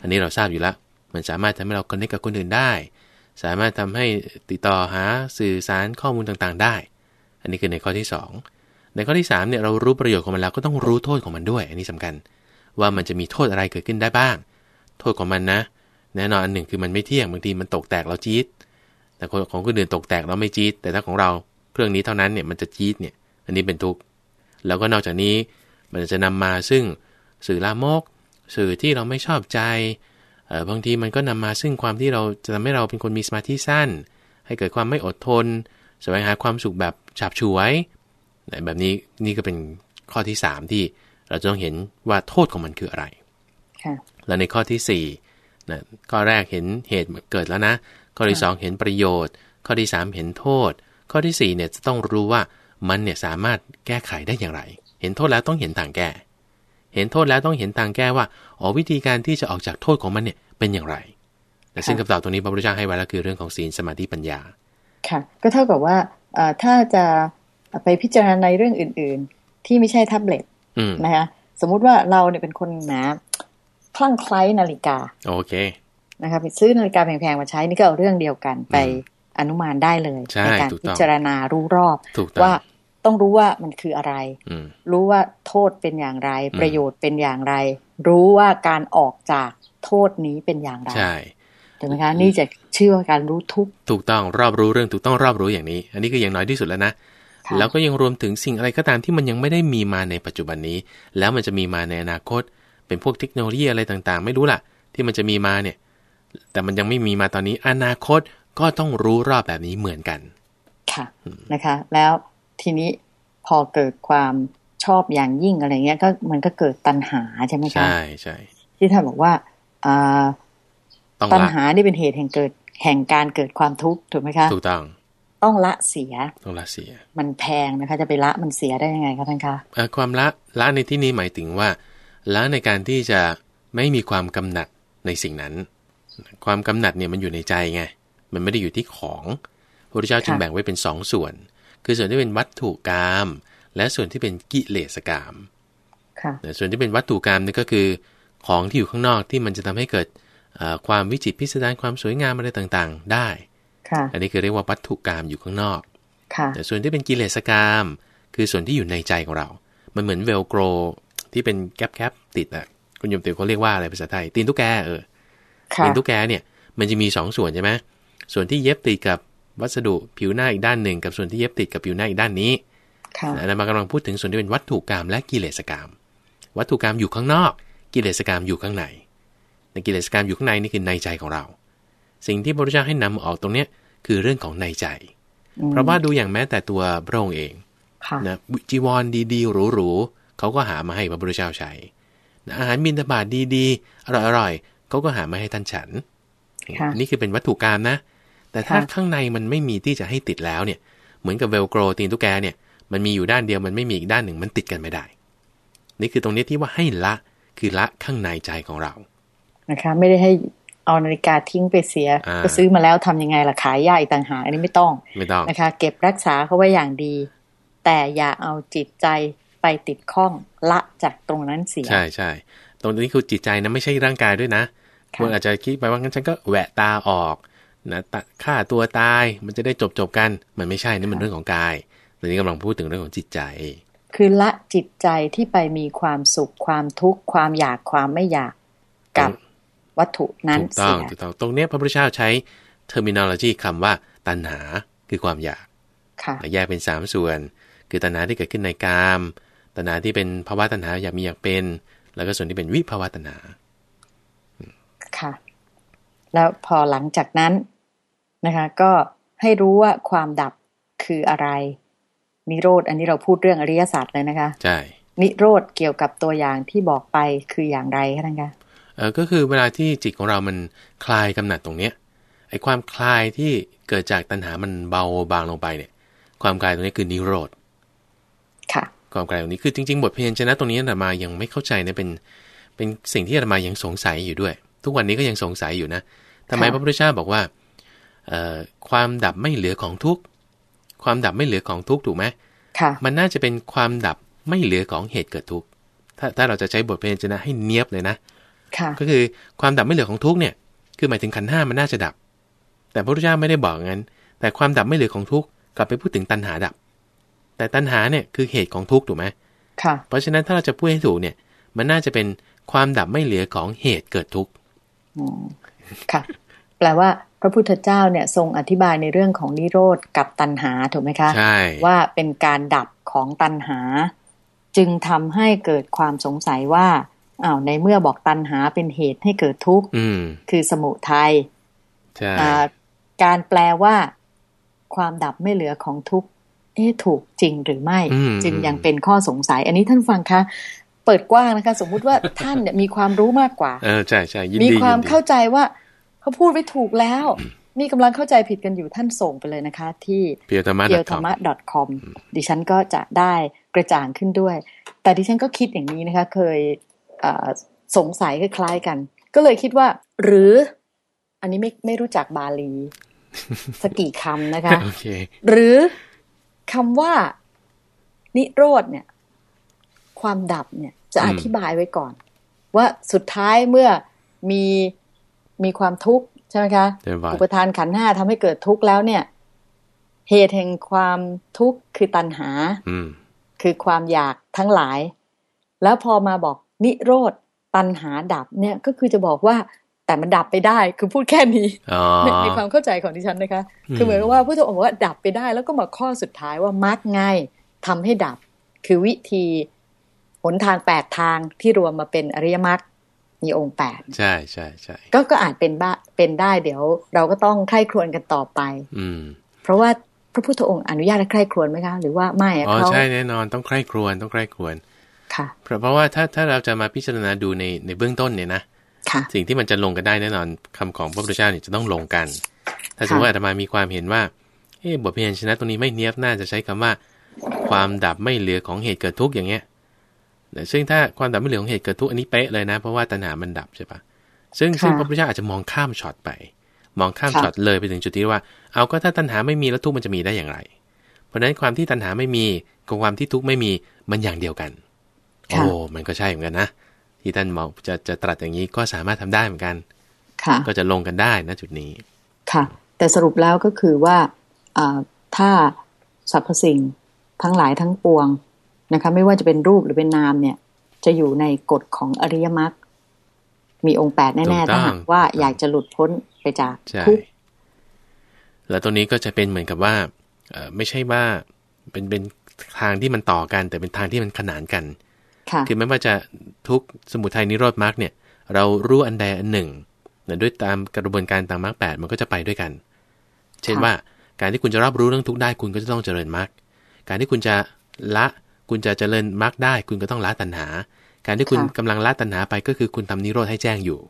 [SPEAKER 2] อันนี้เราทราบอยู่แล้ว มันสามารถทำให้เราคอนเนคกับคนอื่นได้ สามารถทำให้ติดต่อหาสื่อสารข้อมูลต่างๆ ได้ นนี้คือในข้อที่ 2 ในข้อที่3เนี่ยเรารู้ประโยชน์ของมันแล้วก็ต้องรู้โทษของมันด้วย อันนี้สำคัญ ว่ามันจะมีโทษอะไรเกิดขึ้นได้บ้าง โทษของมันนะ แน่นอนอันหนึ่งคือมันไม่เที่ยงบางทีมันตกแตกเราจี๊ดแต่ของคนอื่นตกแตกเราไม่จี๊ดแต่ถ้าของเราเครื่องนี้เท่านั้นเนี่ยมันจะจี๊ดเนี่ย อันนี้เป็นทุกข์แล้วก็นอกจากนี้มันจะนำมาซึ่งสื่อลามก สื่อที่เราไม่ชอบใจบางทีมันก็นำมาซึ่งความที่เราจะทำให้เราเป็นคนมีสมาธิสั้น ให้เกิดความไม่อดทน แสวงหาความสุขแบบฉับฉวยแบบนี้นี่ก็เป็นข้อที่สามที่เราจะต้องเห็นว่าโทษของมันคืออะไร
[SPEAKER 1] ค่ะ
[SPEAKER 2] แล้วในข้อที่สี่นะข้อแรกเห็นเหตุเกิดแล้วนะ ข้อที่สองเห็นประโยชน์ ข้อที่สามเห็นโทษ ข้อที่สี่เนี่ยจะต้องรู้ว่ามันเนี่ยสามารถแก้ไขได้อย่างไร เห็นโทษแล้วต้องเห็นทางแก้ เห็นโทษแล้วต้องเห็นทางแก้ว่าอ๋อวิธีการที่จะออกจากโทษของมันเนี่ยเป็นอย่างไร แต่ซึ่งคำตอบตรงนี้พระพุทธเจ้าให้ไว้แล้วคือเรื่องของศีลสมาธิปัญญา
[SPEAKER 1] ค่ะ ก็เท่ากับว่าเอ่อถ้าจะไปพิจารณาในเรื่องอื่น ๆ ที่ไม่ใช่แท็บเล็ต
[SPEAKER 2] อืม
[SPEAKER 1] นะคะสมมุติว่าเราเนี่ยเป็นคนหนาคลั่งไคล้นาฬิกา
[SPEAKER 2] โอเค
[SPEAKER 1] นะคะไปซื้อนาฬิกาแพงๆมาใช้นี่ก็เอาเรื่องเดียวกันไปอนุมานได้เลย
[SPEAKER 2] ใช่
[SPEAKER 1] การ
[SPEAKER 2] ถูกต้อง
[SPEAKER 1] พิจารณารู้รอบ
[SPEAKER 2] ถูกต้อง
[SPEAKER 1] ว่าต้องรู้ว่ามันคืออะไร
[SPEAKER 2] อืม
[SPEAKER 1] รู้ว่าโทษเป็นอย่างไร
[SPEAKER 2] อืม
[SPEAKER 1] ประโยชน์เป็นอย่างไร รู้ว่าการออกจากโทษนี้เป็นอย่างไร
[SPEAKER 2] ใช่
[SPEAKER 1] ถูกไหมคะนี่จะชื่อว่าการรู้ทุกข์
[SPEAKER 2] ถูกต้องรอบรู้เรื่องถูกต้องรอบรู้อย่างนี้ อันนี้คืออย่างน้อยที่สุดแล้วนะ
[SPEAKER 1] ค่ะ
[SPEAKER 2] แล้วก็ยังรวมถึงสิ่งอะไรก็ตามที่มันยังไม่ได้มีมาในปัจจุบันนี้ แล้วมันจะมีมาในอนาคต เป็นพวกเทคโนโลยีอะไรต่างๆ ไม่รู้ล่ะ ที่มันจะมีมาเนี่ย แต่มันยังไม่มีมาตอนนี้ อนาคตก็ต้องรู้รอบแบบนี้เหมือนกัน
[SPEAKER 1] ค่ะนะคะ แล้วทีนี้พอเกิดความชอบอย่างยิ่งอะไรเงี้ย ก็มันก็เกิดตัณหาใช่ไหมคะ
[SPEAKER 2] ใช่ใช่
[SPEAKER 1] ที่ท่านบอกว่าอ่า
[SPEAKER 2] ต้อง
[SPEAKER 1] ตัณ
[SPEAKER 2] ละ
[SPEAKER 1] หานี่เป็นเหตุแห่งเกิดแห่งการเกิดความทุกข์ถูกไหมคะ
[SPEAKER 2] ถูกต้อง
[SPEAKER 1] ต้องละเสีย
[SPEAKER 2] ต้องละเสีย
[SPEAKER 1] มันแพงนะคะ จะไปละมันเสียได้ยังไงคะท่านคะ
[SPEAKER 2] เอ่อความละละในที่นี้หมายถึงว่าละในการที่จะไม่มีความกำหนัดในสิ่งนั้น ความกำหนัดเนี่ยมันอยู่ในใจไงมันไม่ได้อยู่ที่ของพระพุทธเจ้าจึงแบ่งไว้เป็นสองส่วน คือส่วนที่เป็นวัตถุกรรมและส่วนที่เป็นกิเลสกรรม
[SPEAKER 1] ค่ะ
[SPEAKER 2] แต่ส่วนที่เป็นวัตถุกรรมนี่ก็คือ ของที่อยู่ข้างนอกที่มันจะทำให้เกิดเอ่อ ความวิจิตรพิสดารความสวยงามอะไรต่างๆ ได้
[SPEAKER 1] ค่ะ
[SPEAKER 2] อันนี้คือเรียกว่าวัตถุกรรมอยู่ข้างนอก
[SPEAKER 1] ค่ะ
[SPEAKER 2] แต่ส่วนที่เป็นกิเลสกรรมคือส่วนที่อยู่ในใจของเรา มันเหมือนเวลโกรที่เป็นแก๊ปแคปติดอะคุณโยมเตียวเขาเรียกว่าอะไรภาษาไทย ตีนตุ๊กแกเออ
[SPEAKER 1] ค่ะ
[SPEAKER 2] ตีนตุ๊กแกเนี่ย มันจะมีสองส่วนใช่ไหมส่วนที่เย็บติดกับวัสดุผิวหน้าอีกด้านหนึ่ง กับส่วนที่เย็บติดกับผิวหน้าอีกด้านนี้
[SPEAKER 1] ค่ะ
[SPEAKER 2] อันนั้นมากำลังพูดถึงส่วนที่เป็นวัตถุกรรมและกิเลสกรรม วัตถุกรรมอยู่ข้างนอก กิเลสกรรมอยู่ข้างใน ในกิเลสกรรมอยู่ข้างในนี่คือในใจของเรา สิ่งที่พระพุทธเจ้าให้นำออกตรงเนี้ยคือเรื่องของในใจ
[SPEAKER 1] อืม
[SPEAKER 2] เพราะว่าดูอย่างแม้แต่ตัวพระองค์เอง
[SPEAKER 1] ค่ะ
[SPEAKER 2] นะจีวรดีๆหรูๆเขาก็หามาให้พระพุทธเจ้าใช้นะอาหารบิณฑบาตดีๆอร่อยๆเขาก็หามาให้ท่านฉัน
[SPEAKER 1] ค่ะ
[SPEAKER 2] นี่คือเป็นวัตถุกรรมนะ แต่ถ้า
[SPEAKER 1] ค่ะ
[SPEAKER 2] ข้างในมันไม่มีที่จะให้ติดแล้วเนี่ย เหมือนกับเวลโกรตีนตุ๊กแกเนี่ย มันมีอยู่ด้านเดียวมันไม่มีอีกด้านหนึ่งมันติดกันไม่ได้ นี่คือตรงนี้ที่ว่าให้ละคือละข้างในใจของเรา
[SPEAKER 1] นะคะ ไม่ได้ให้เอานาฬิกาทิ้งไปเสีย
[SPEAKER 2] อ่า
[SPEAKER 1] ก็ซื้อมาแล้วทำยังไงล่ะขายยาอีกต่างหากอันนี้ไม่ต้อง
[SPEAKER 2] ไม่ต้อง
[SPEAKER 1] นะคะ เก็บรักษาเขาไว้อย่างดี แต่อย่าเอาจิตใจไปติดข้องละจากตรงนั้นเสีย
[SPEAKER 2] ใช่ใช่ตรงนี้คือจิตใจนะไม่ใช่ร่างกายด้วยนะ
[SPEAKER 1] ค่ะ
[SPEAKER 2] บางอาจจะคิดไปว่างั้นฉันก็แหวะตาออกนะตะฆ่าตัวตายมันจะได้จบจบๆกัน มันไม่ใช่นี่มันเรื่องของกายตอนนี้กำลังพูดถึงเรื่องของจิตใจ
[SPEAKER 1] คือละจิตใจที่ไปมีความสุขความทุกข์ความอยากความไม่อยากกับ วัตถุนั้น
[SPEAKER 2] ถูกต้อ
[SPEAKER 1] เสี
[SPEAKER 2] ง
[SPEAKER 1] ย
[SPEAKER 2] ถูกต้องตรงเนี้ยพระพุทธเจ้าใช้ terminology คำว่าตัณหาคือความอยาก
[SPEAKER 1] ค่ะ
[SPEAKER 2] แยกเป็นสามส่วน คือตัณหาที่เกิดขึ้นในกามตัณหาที่เป็นภาวะตัณหาอยากมีอยากเป็น แล้วก็ส่วนที่เป็นวิภาวะตัณหา
[SPEAKER 1] ค่ะ แล้วพอหลังจากนั้นนะคะ ก็ให้รู้ว่าความดับคืออะไรนิโรธอันนี้เราพูดเรื่องอริยสัจเลยนะคะ
[SPEAKER 2] ใช่
[SPEAKER 1] นิโรธเกี่ยวกับตัวอย่างที่บอกไปคืออย่างไรคะท่านคะ
[SPEAKER 2] เออก็คือเวลาที่จิตของเรามันคลายกำหนัดตรงเนี้ยไอ้ความคลายที่เกิดจากตัณหามันเบาบางลงไปเนี่ย ความคลายตรงนี้คือนิโรธ
[SPEAKER 1] ค่ะ
[SPEAKER 2] ความคลายตรงนี้คือจริงๆ บทเพียรชนะตรงนี้อาตมายังไม่เข้าใจนะเป็นเป็นสิ่งที่อาตมายังสงสัยอยู่ด้วย ทุกวันนี้ก็ยังสงสัยอยู่นะทำไม
[SPEAKER 1] ค่ะ
[SPEAKER 2] พระพุทธเจ้าบอกว่าเอ่อความดับไม่เหลือของทุกข์ความดับไม่เหลือของทุกข์ถูกไหม
[SPEAKER 1] ค่ะ
[SPEAKER 2] มันน่าจะเป็นความดับไม่เหลือของเหตุเกิดทุกข์ถ้าถ้าเราจะใช้บทเพียรชนะให้เนียบเลยนะ
[SPEAKER 1] ค่ะ
[SPEAKER 2] ก็คือความดับไม่เหลือของทุกข์เนี่ย คือหมายถึงขันธ์ห้ามันน่าจะดับ แต่พระพุทธเจ้าไม่ได้บอกงั้น แต่ความดับไม่เหลือของทุกข์กลับไปพูดถึงตัณหาดับ แต่ตัณหาเนี่ยคือเหตุของทุกข์ถูกไหม
[SPEAKER 1] ค่ะ
[SPEAKER 2] เพราะฉะนั้นถ้าเราจะพูดให้ถูกเนี่ย มันน่าจะเป็นความดับไม่เหลือของเหตุเกิดทุกข์
[SPEAKER 1] อืมค่ะ แปลว่าพระพุทธเจ้าเนี่ยทรงอธิบายในเรื่องของนิโรธกับตัณหาถูกไหมคะ
[SPEAKER 2] ใช่
[SPEAKER 1] ว่าเป็นการดับของตัณหา จึงทำให้เกิดความสงสัยว่า อ้าวในเมื่อบอกตัณหาเป็นเหตุให้เกิดทุกข์
[SPEAKER 2] อืม
[SPEAKER 1] คือสมุทัย
[SPEAKER 2] ใช่
[SPEAKER 1] อ่าการแปลว่า ความดับไม่เหลือของทุกข์เอ๊ะถูกจริงหรือไม่
[SPEAKER 2] อืม
[SPEAKER 1] จึงยังเป็นข้อสงสัย อันนี้ท่านฟังคะเปิดกว้างนะคะ สมมุติว่าท่านเนี่ยมีความรู้มากกว่า
[SPEAKER 2] เออใช่ใช่ยิน
[SPEAKER 1] มี
[SPEAKER 2] ดี
[SPEAKER 1] ความ
[SPEAKER 2] ยินดี
[SPEAKER 1] เข้าใจว่าเขาพูดไว้ถูกแล้ว นี่กำลังเข้าใจผิดกันอยู่ท่านส่งไปเลยนะคะ ที่
[SPEAKER 2] เพียวธรรมะ
[SPEAKER 1] เ e ียวธรรมะ .com ดิฉันก็จะได้กระจ่างขึ้นด้วย แต่ดิฉันก็คิดอย่างนี้นะคะ เคยเอ่อ สงสัยคล้ายๆกัน ก็เลยคิดว่า หรือ อันนี้ไม่ไม่รู้จักบาลีสักกี่คำนะคะ
[SPEAKER 2] โอเค
[SPEAKER 1] หรือคำว่า นิโรธเนี่ย ความดับเนี่ย จะ
[SPEAKER 2] อืม
[SPEAKER 1] อธิบายไว้ก่อน ว่าสุดท้ายเมื่อมีมีความทุกข์ใช่ไหมคะ
[SPEAKER 2] เดี๋ยวบา
[SPEAKER 1] อุปทานขันธ์ห้าทำให้เกิดทุกข์แล้วเนี่ย เหตุแห่งความทุกข์คือตัณหา
[SPEAKER 2] อืม
[SPEAKER 1] คือความอยากทั้งหลาย แล้วพอมาบอก นิโรธตัณหาดับเนี่ยก็คือจะบอกว่าแต่มันดับไปได้คือพูดแค่นี้
[SPEAKER 2] อ๋อ
[SPEAKER 1] ในในความเข้าใจของดิฉันนะคะ
[SPEAKER 2] อืม
[SPEAKER 1] คือเหมือนกับว่าพระเจ้าบอกว่าดับไปได้ แล้วก็มาข้อสุดท้ายว่ามักง่ายทำให้ดับ คือวิธีหนทางแปดทางที่รวมมาเป็นอริยมรรคมีองค์แปด
[SPEAKER 2] ใช่ใช่ใช่
[SPEAKER 1] ก็ก็อาจเป็นบ้าเป็นได้เดี๋ยว เราก็ต้องใคร่ครวญกันต่อไป
[SPEAKER 2] อืม
[SPEAKER 1] เพราะว่าพระพุทธองค์อนุญาตให้ใคร่ครวญไหมคะ หรือว่าไม่อะ
[SPEAKER 2] อ๋อ
[SPEAKER 1] เขา
[SPEAKER 2] ใช่แน่นอนต้องใคร่ครวญต้องใคร่ครวญ
[SPEAKER 1] ค่ะ
[SPEAKER 2] เพราะเพราะว่าถ้าถ้าเราจะมาพิจารณาดูในในเบื้องต้นเนี่ยนะ
[SPEAKER 1] ค่ะ
[SPEAKER 2] สิ่งที่มันจะลงกันได้แน่นอนคำของพระพุทธเจ้าเนี่ยจะต้องลงกัน ถ้าสมมติ
[SPEAKER 1] ค่ะ
[SPEAKER 2] ว่าอาตมามีความเห็นว่าเอ๊ะบทเพียนชนะตรงนี้ไม่เนียบน่าจะใช้คำว่า ความดับไม่เหลือของเหตุเกิดทุกข์อย่างเงี้ยแต่ซึ่งถ้าความดับไม่เหลือของเหตุเกิดทุกข์อันนี้เป๊ะเลยนะ เพราะว่าตัณหามันดับใช่ปะซึ่งซึ่งพระพุทธเจ้าอาจจะมองข้ามช็อตไป มองข้ามช็อตเลยไปถึงจุดที่ว่า เอาก็ถ้าตัณหาไม่มีแล้วทุกข์มันจะมีได้อย่างไร เพราะฉะนั้นความที่ตัณหาไม่มีกับความที่ทุกข์ไม่มีมันอย่างเดียวกัน โอ้มันก็ใช่เหมือนกันนะที่ท่านมองจะจะตรัสอย่างนี้ก็สามารถทำได้เหมือนกัน
[SPEAKER 1] ค่ะ
[SPEAKER 2] ก็จะลงกันได้นะจุดนี้
[SPEAKER 1] ค่ะ แต่สรุปแล้วก็คือว่าอ่าถ้าสรรพสิ่งทั้งหลายทั้งปวงนะคะ ไม่ว่าจะเป็นรูปหรือเป็นนามเนี่ย จะอยู่ในกฎของอริยมรรคมีองค์แปด
[SPEAKER 2] ถู
[SPEAKER 1] แน่
[SPEAKER 2] ก
[SPEAKER 1] ๆ
[SPEAKER 2] ต้
[SPEAKER 1] ถ้า
[SPEAKER 2] อง
[SPEAKER 1] หากว่า
[SPEAKER 2] ถูกต้อง
[SPEAKER 1] อยากจะหลุดพ้นไปจาก
[SPEAKER 2] ใช่
[SPEAKER 1] ทุกข์
[SPEAKER 2] แล้วตัวนี้ก็จะเป็นเหมือนกับว่าเอ่อไม่ใช่ว่าเป็นเป็นทางที่มันต่อกัน แต่เป็นทางที่มันขนานกัน
[SPEAKER 1] ค่ะ
[SPEAKER 2] คือไม่ว่าจะทุกข์สมุทัยนิโรธมรรคเนี่ย เรารู้อันใดอันหนึ่งเนี่ยด้วยตามกระบวนการตามมรรคแปดมันก็จะไปด้วยกัน เช่น
[SPEAKER 1] ค่ะ
[SPEAKER 2] ว่าการที่คุณจะรับรู้เรื่องทุกข์ได้คุณก็จะต้องเจริญมรรคการที่คุณจะละคุณจะเจริญมรรคได้ คุณก็ต้องละตัณหา การที่คุณกำลังละตัณหาไปก็คือคุณทำนิโรธให้แจ้งอยู่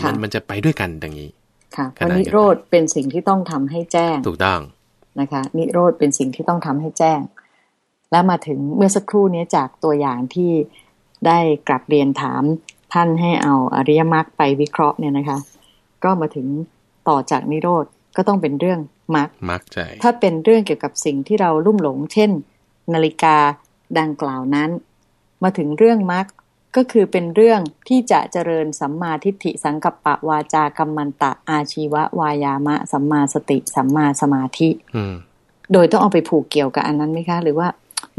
[SPEAKER 1] ค่ะ
[SPEAKER 2] มันมันจะไปด้วยกันดังนี้
[SPEAKER 1] ค่ะเพ
[SPEAKER 2] ขนาด
[SPEAKER 1] ราะ
[SPEAKER 2] เดี
[SPEAKER 1] นิ
[SPEAKER 2] ยวกัน
[SPEAKER 1] โรธเป็นสิ่งที่ต้องทำให้แจ้ง
[SPEAKER 2] ถูกต้อง
[SPEAKER 1] นะคะ นิโรธเป็นสิ่งที่ต้องทำให้แจ้ง แล้วมาถึงเมื่อสักครู่นี้จากตัวอย่างที่ได้กลับเรียนถามท่านให้เอาอริยมรรคไปวิเคราะห์เนี่ยนะคะ ก็มาถึงต่อจากนิโรธก็ต้องเป็นเรื่องมรรค
[SPEAKER 2] มรรคใจ
[SPEAKER 1] ถ้าเป็นเรื่องเกี่ยวกับสิ่งที่เราลุ่มหลง เช่น นาฬิกาดังกล่าวนั้น มาถึงเรื่องมรรคก็คือเป็นเรื่องที่จะเจริญสัมมาทิฏฐิสังกัปปะวาจากัมมันตะอาชีวะ วายามะ สัมมาสติ สัมมาสมาธิ
[SPEAKER 2] อืม
[SPEAKER 1] โดยต้องเอาไปผูกเกี่ยวกับอันนั้นไหมคะ หรือว่า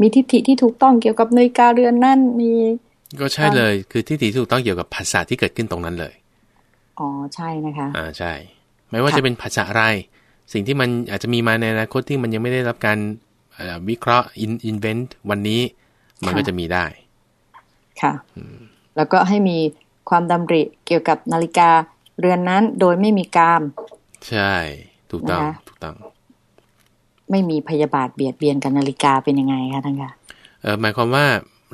[SPEAKER 1] มีทิฏฐิที่ถูกต้องเกี่ยวกับนาฬิกาเรือนนั่นมี
[SPEAKER 2] ก็ใช่เลย คือที่ที่ถูกต้องเกี่ยวกับภาษาที่เกิดขึ้นตรงนั้นเลย
[SPEAKER 1] อ๋อใช่นะคะ
[SPEAKER 2] อ่าใช่ ไม่ว่า
[SPEAKER 1] ค่ะ
[SPEAKER 2] จะเป็นภาษาอะไร สิ่งที่มันอาจจะมีมาในอนาคตที่มันยังไม่ได้รับการเอ่อวิเคราะห์อินอินเวนต์วันนี้ มันก็จะมีได้
[SPEAKER 1] ค่ะ แล้วก็ให้มีความดำริเกี่ยวกับนาฬิกาเรือนนั้นโดยไม่มีกาม
[SPEAKER 2] ใช่ ถูกต้อง
[SPEAKER 1] นะคะ
[SPEAKER 2] ถูกต้อง
[SPEAKER 1] ไม่มีพยาบาทเบียดเบียนกับนาฬิกาเป็นยังไงคะท่านคะ
[SPEAKER 2] เออหมายความว่า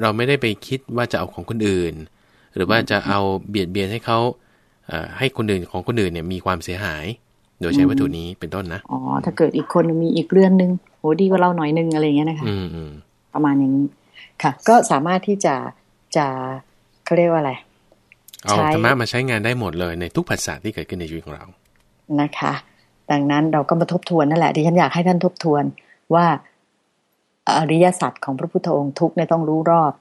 [SPEAKER 2] เราไม่ได้ไปคิดว่าจะเอาของคนอื่น หรือว่าจะเอาเบียดเบียนให้เขาเอ่อให้คนอื่นของคนอื่นเนี่ยมีความเสียหาย โดยใช้วัตถุนี้เป็นต้นนะ
[SPEAKER 1] อ๋อถ้าเกิดอีกคนมีอีกเรือนหนึ่งโหดีกว่าเราหน่อยหนึงอะไรอย่างเงี้ยนะคะ
[SPEAKER 2] อืมอืม
[SPEAKER 1] ประมาณอย่างนี้ค่ะ ก็สามารถที่จะจะเขาเรียกว่าอะไร
[SPEAKER 2] เอา
[SPEAKER 1] ใช้
[SPEAKER 2] ธรรมะมาใช้งานได้หมดเลยในทุกภาษาที่เกิดขึ้นในชีวิตของเรา
[SPEAKER 1] นะคะ ดังนั้นเราก็มาทบทวนนั่นแหละที่ฉันอยากให้ท่านทบทวนว่าอริยสัจของพระพุทธองค์ทุกข์เนี่ยต้องรู้รอบ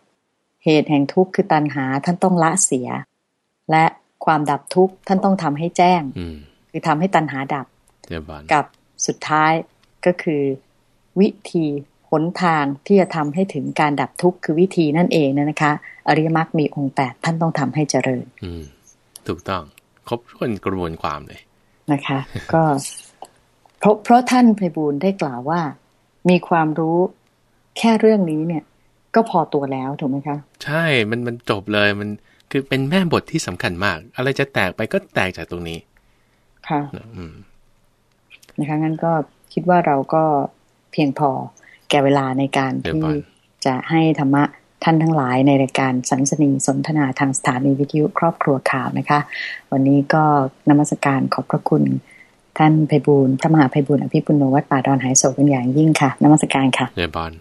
[SPEAKER 1] เหตุแห่งทุกข์คือตัณหาท่านต้องละเสีย และความดับทุกข์ท่านต้องทำให้แจ้ง
[SPEAKER 2] อืม
[SPEAKER 1] คือทำให้ตัณหาดับ
[SPEAKER 2] เดี๋ยวบอล
[SPEAKER 1] กับสุดท้ายก็คือ วิธีหนทางที่จะทำให้ถึงการดับทุกข์คือวิธีนั่นเองนะคะ อริยมรรคมีองค์แปดท่านต้องทำให้เจริญ
[SPEAKER 2] อืมถูกต้อง ครบถ้วนกระบวนความเลย
[SPEAKER 1] นะคะ ก็เพราะเพราะท่านไพบูลย์ได้กล่าวว่า มีความรู้แค่เรื่องนี้เนี่ย ก็พอตัวแล้วถูกไหมคะ
[SPEAKER 2] ใช่มันมันจบเลยมันคือเป็นแม่บทที่สำคัญมาก อะไรจะแตกไปก็แตกจากตรงนี้
[SPEAKER 1] ค่ะ
[SPEAKER 2] นะอืม
[SPEAKER 1] นะคะงั้นก็คิดว่าเราก็เพียงพอแก่เวลาในการที่จะให้ธรรมะ ท่านทั้งหลายในรายการสันสนีสนทนาทางสถานีวิทยุครอบครัวข่าวนะคะ วันนี้ก็นมัสการขอบพระคุณ ท่านไพบูลพระมหาไพบูลอภิปุโนวัดป่าดอนหายโศกเป็นอย่างยิ่งค่ะนมัสการค่ะ
[SPEAKER 2] เรียบอย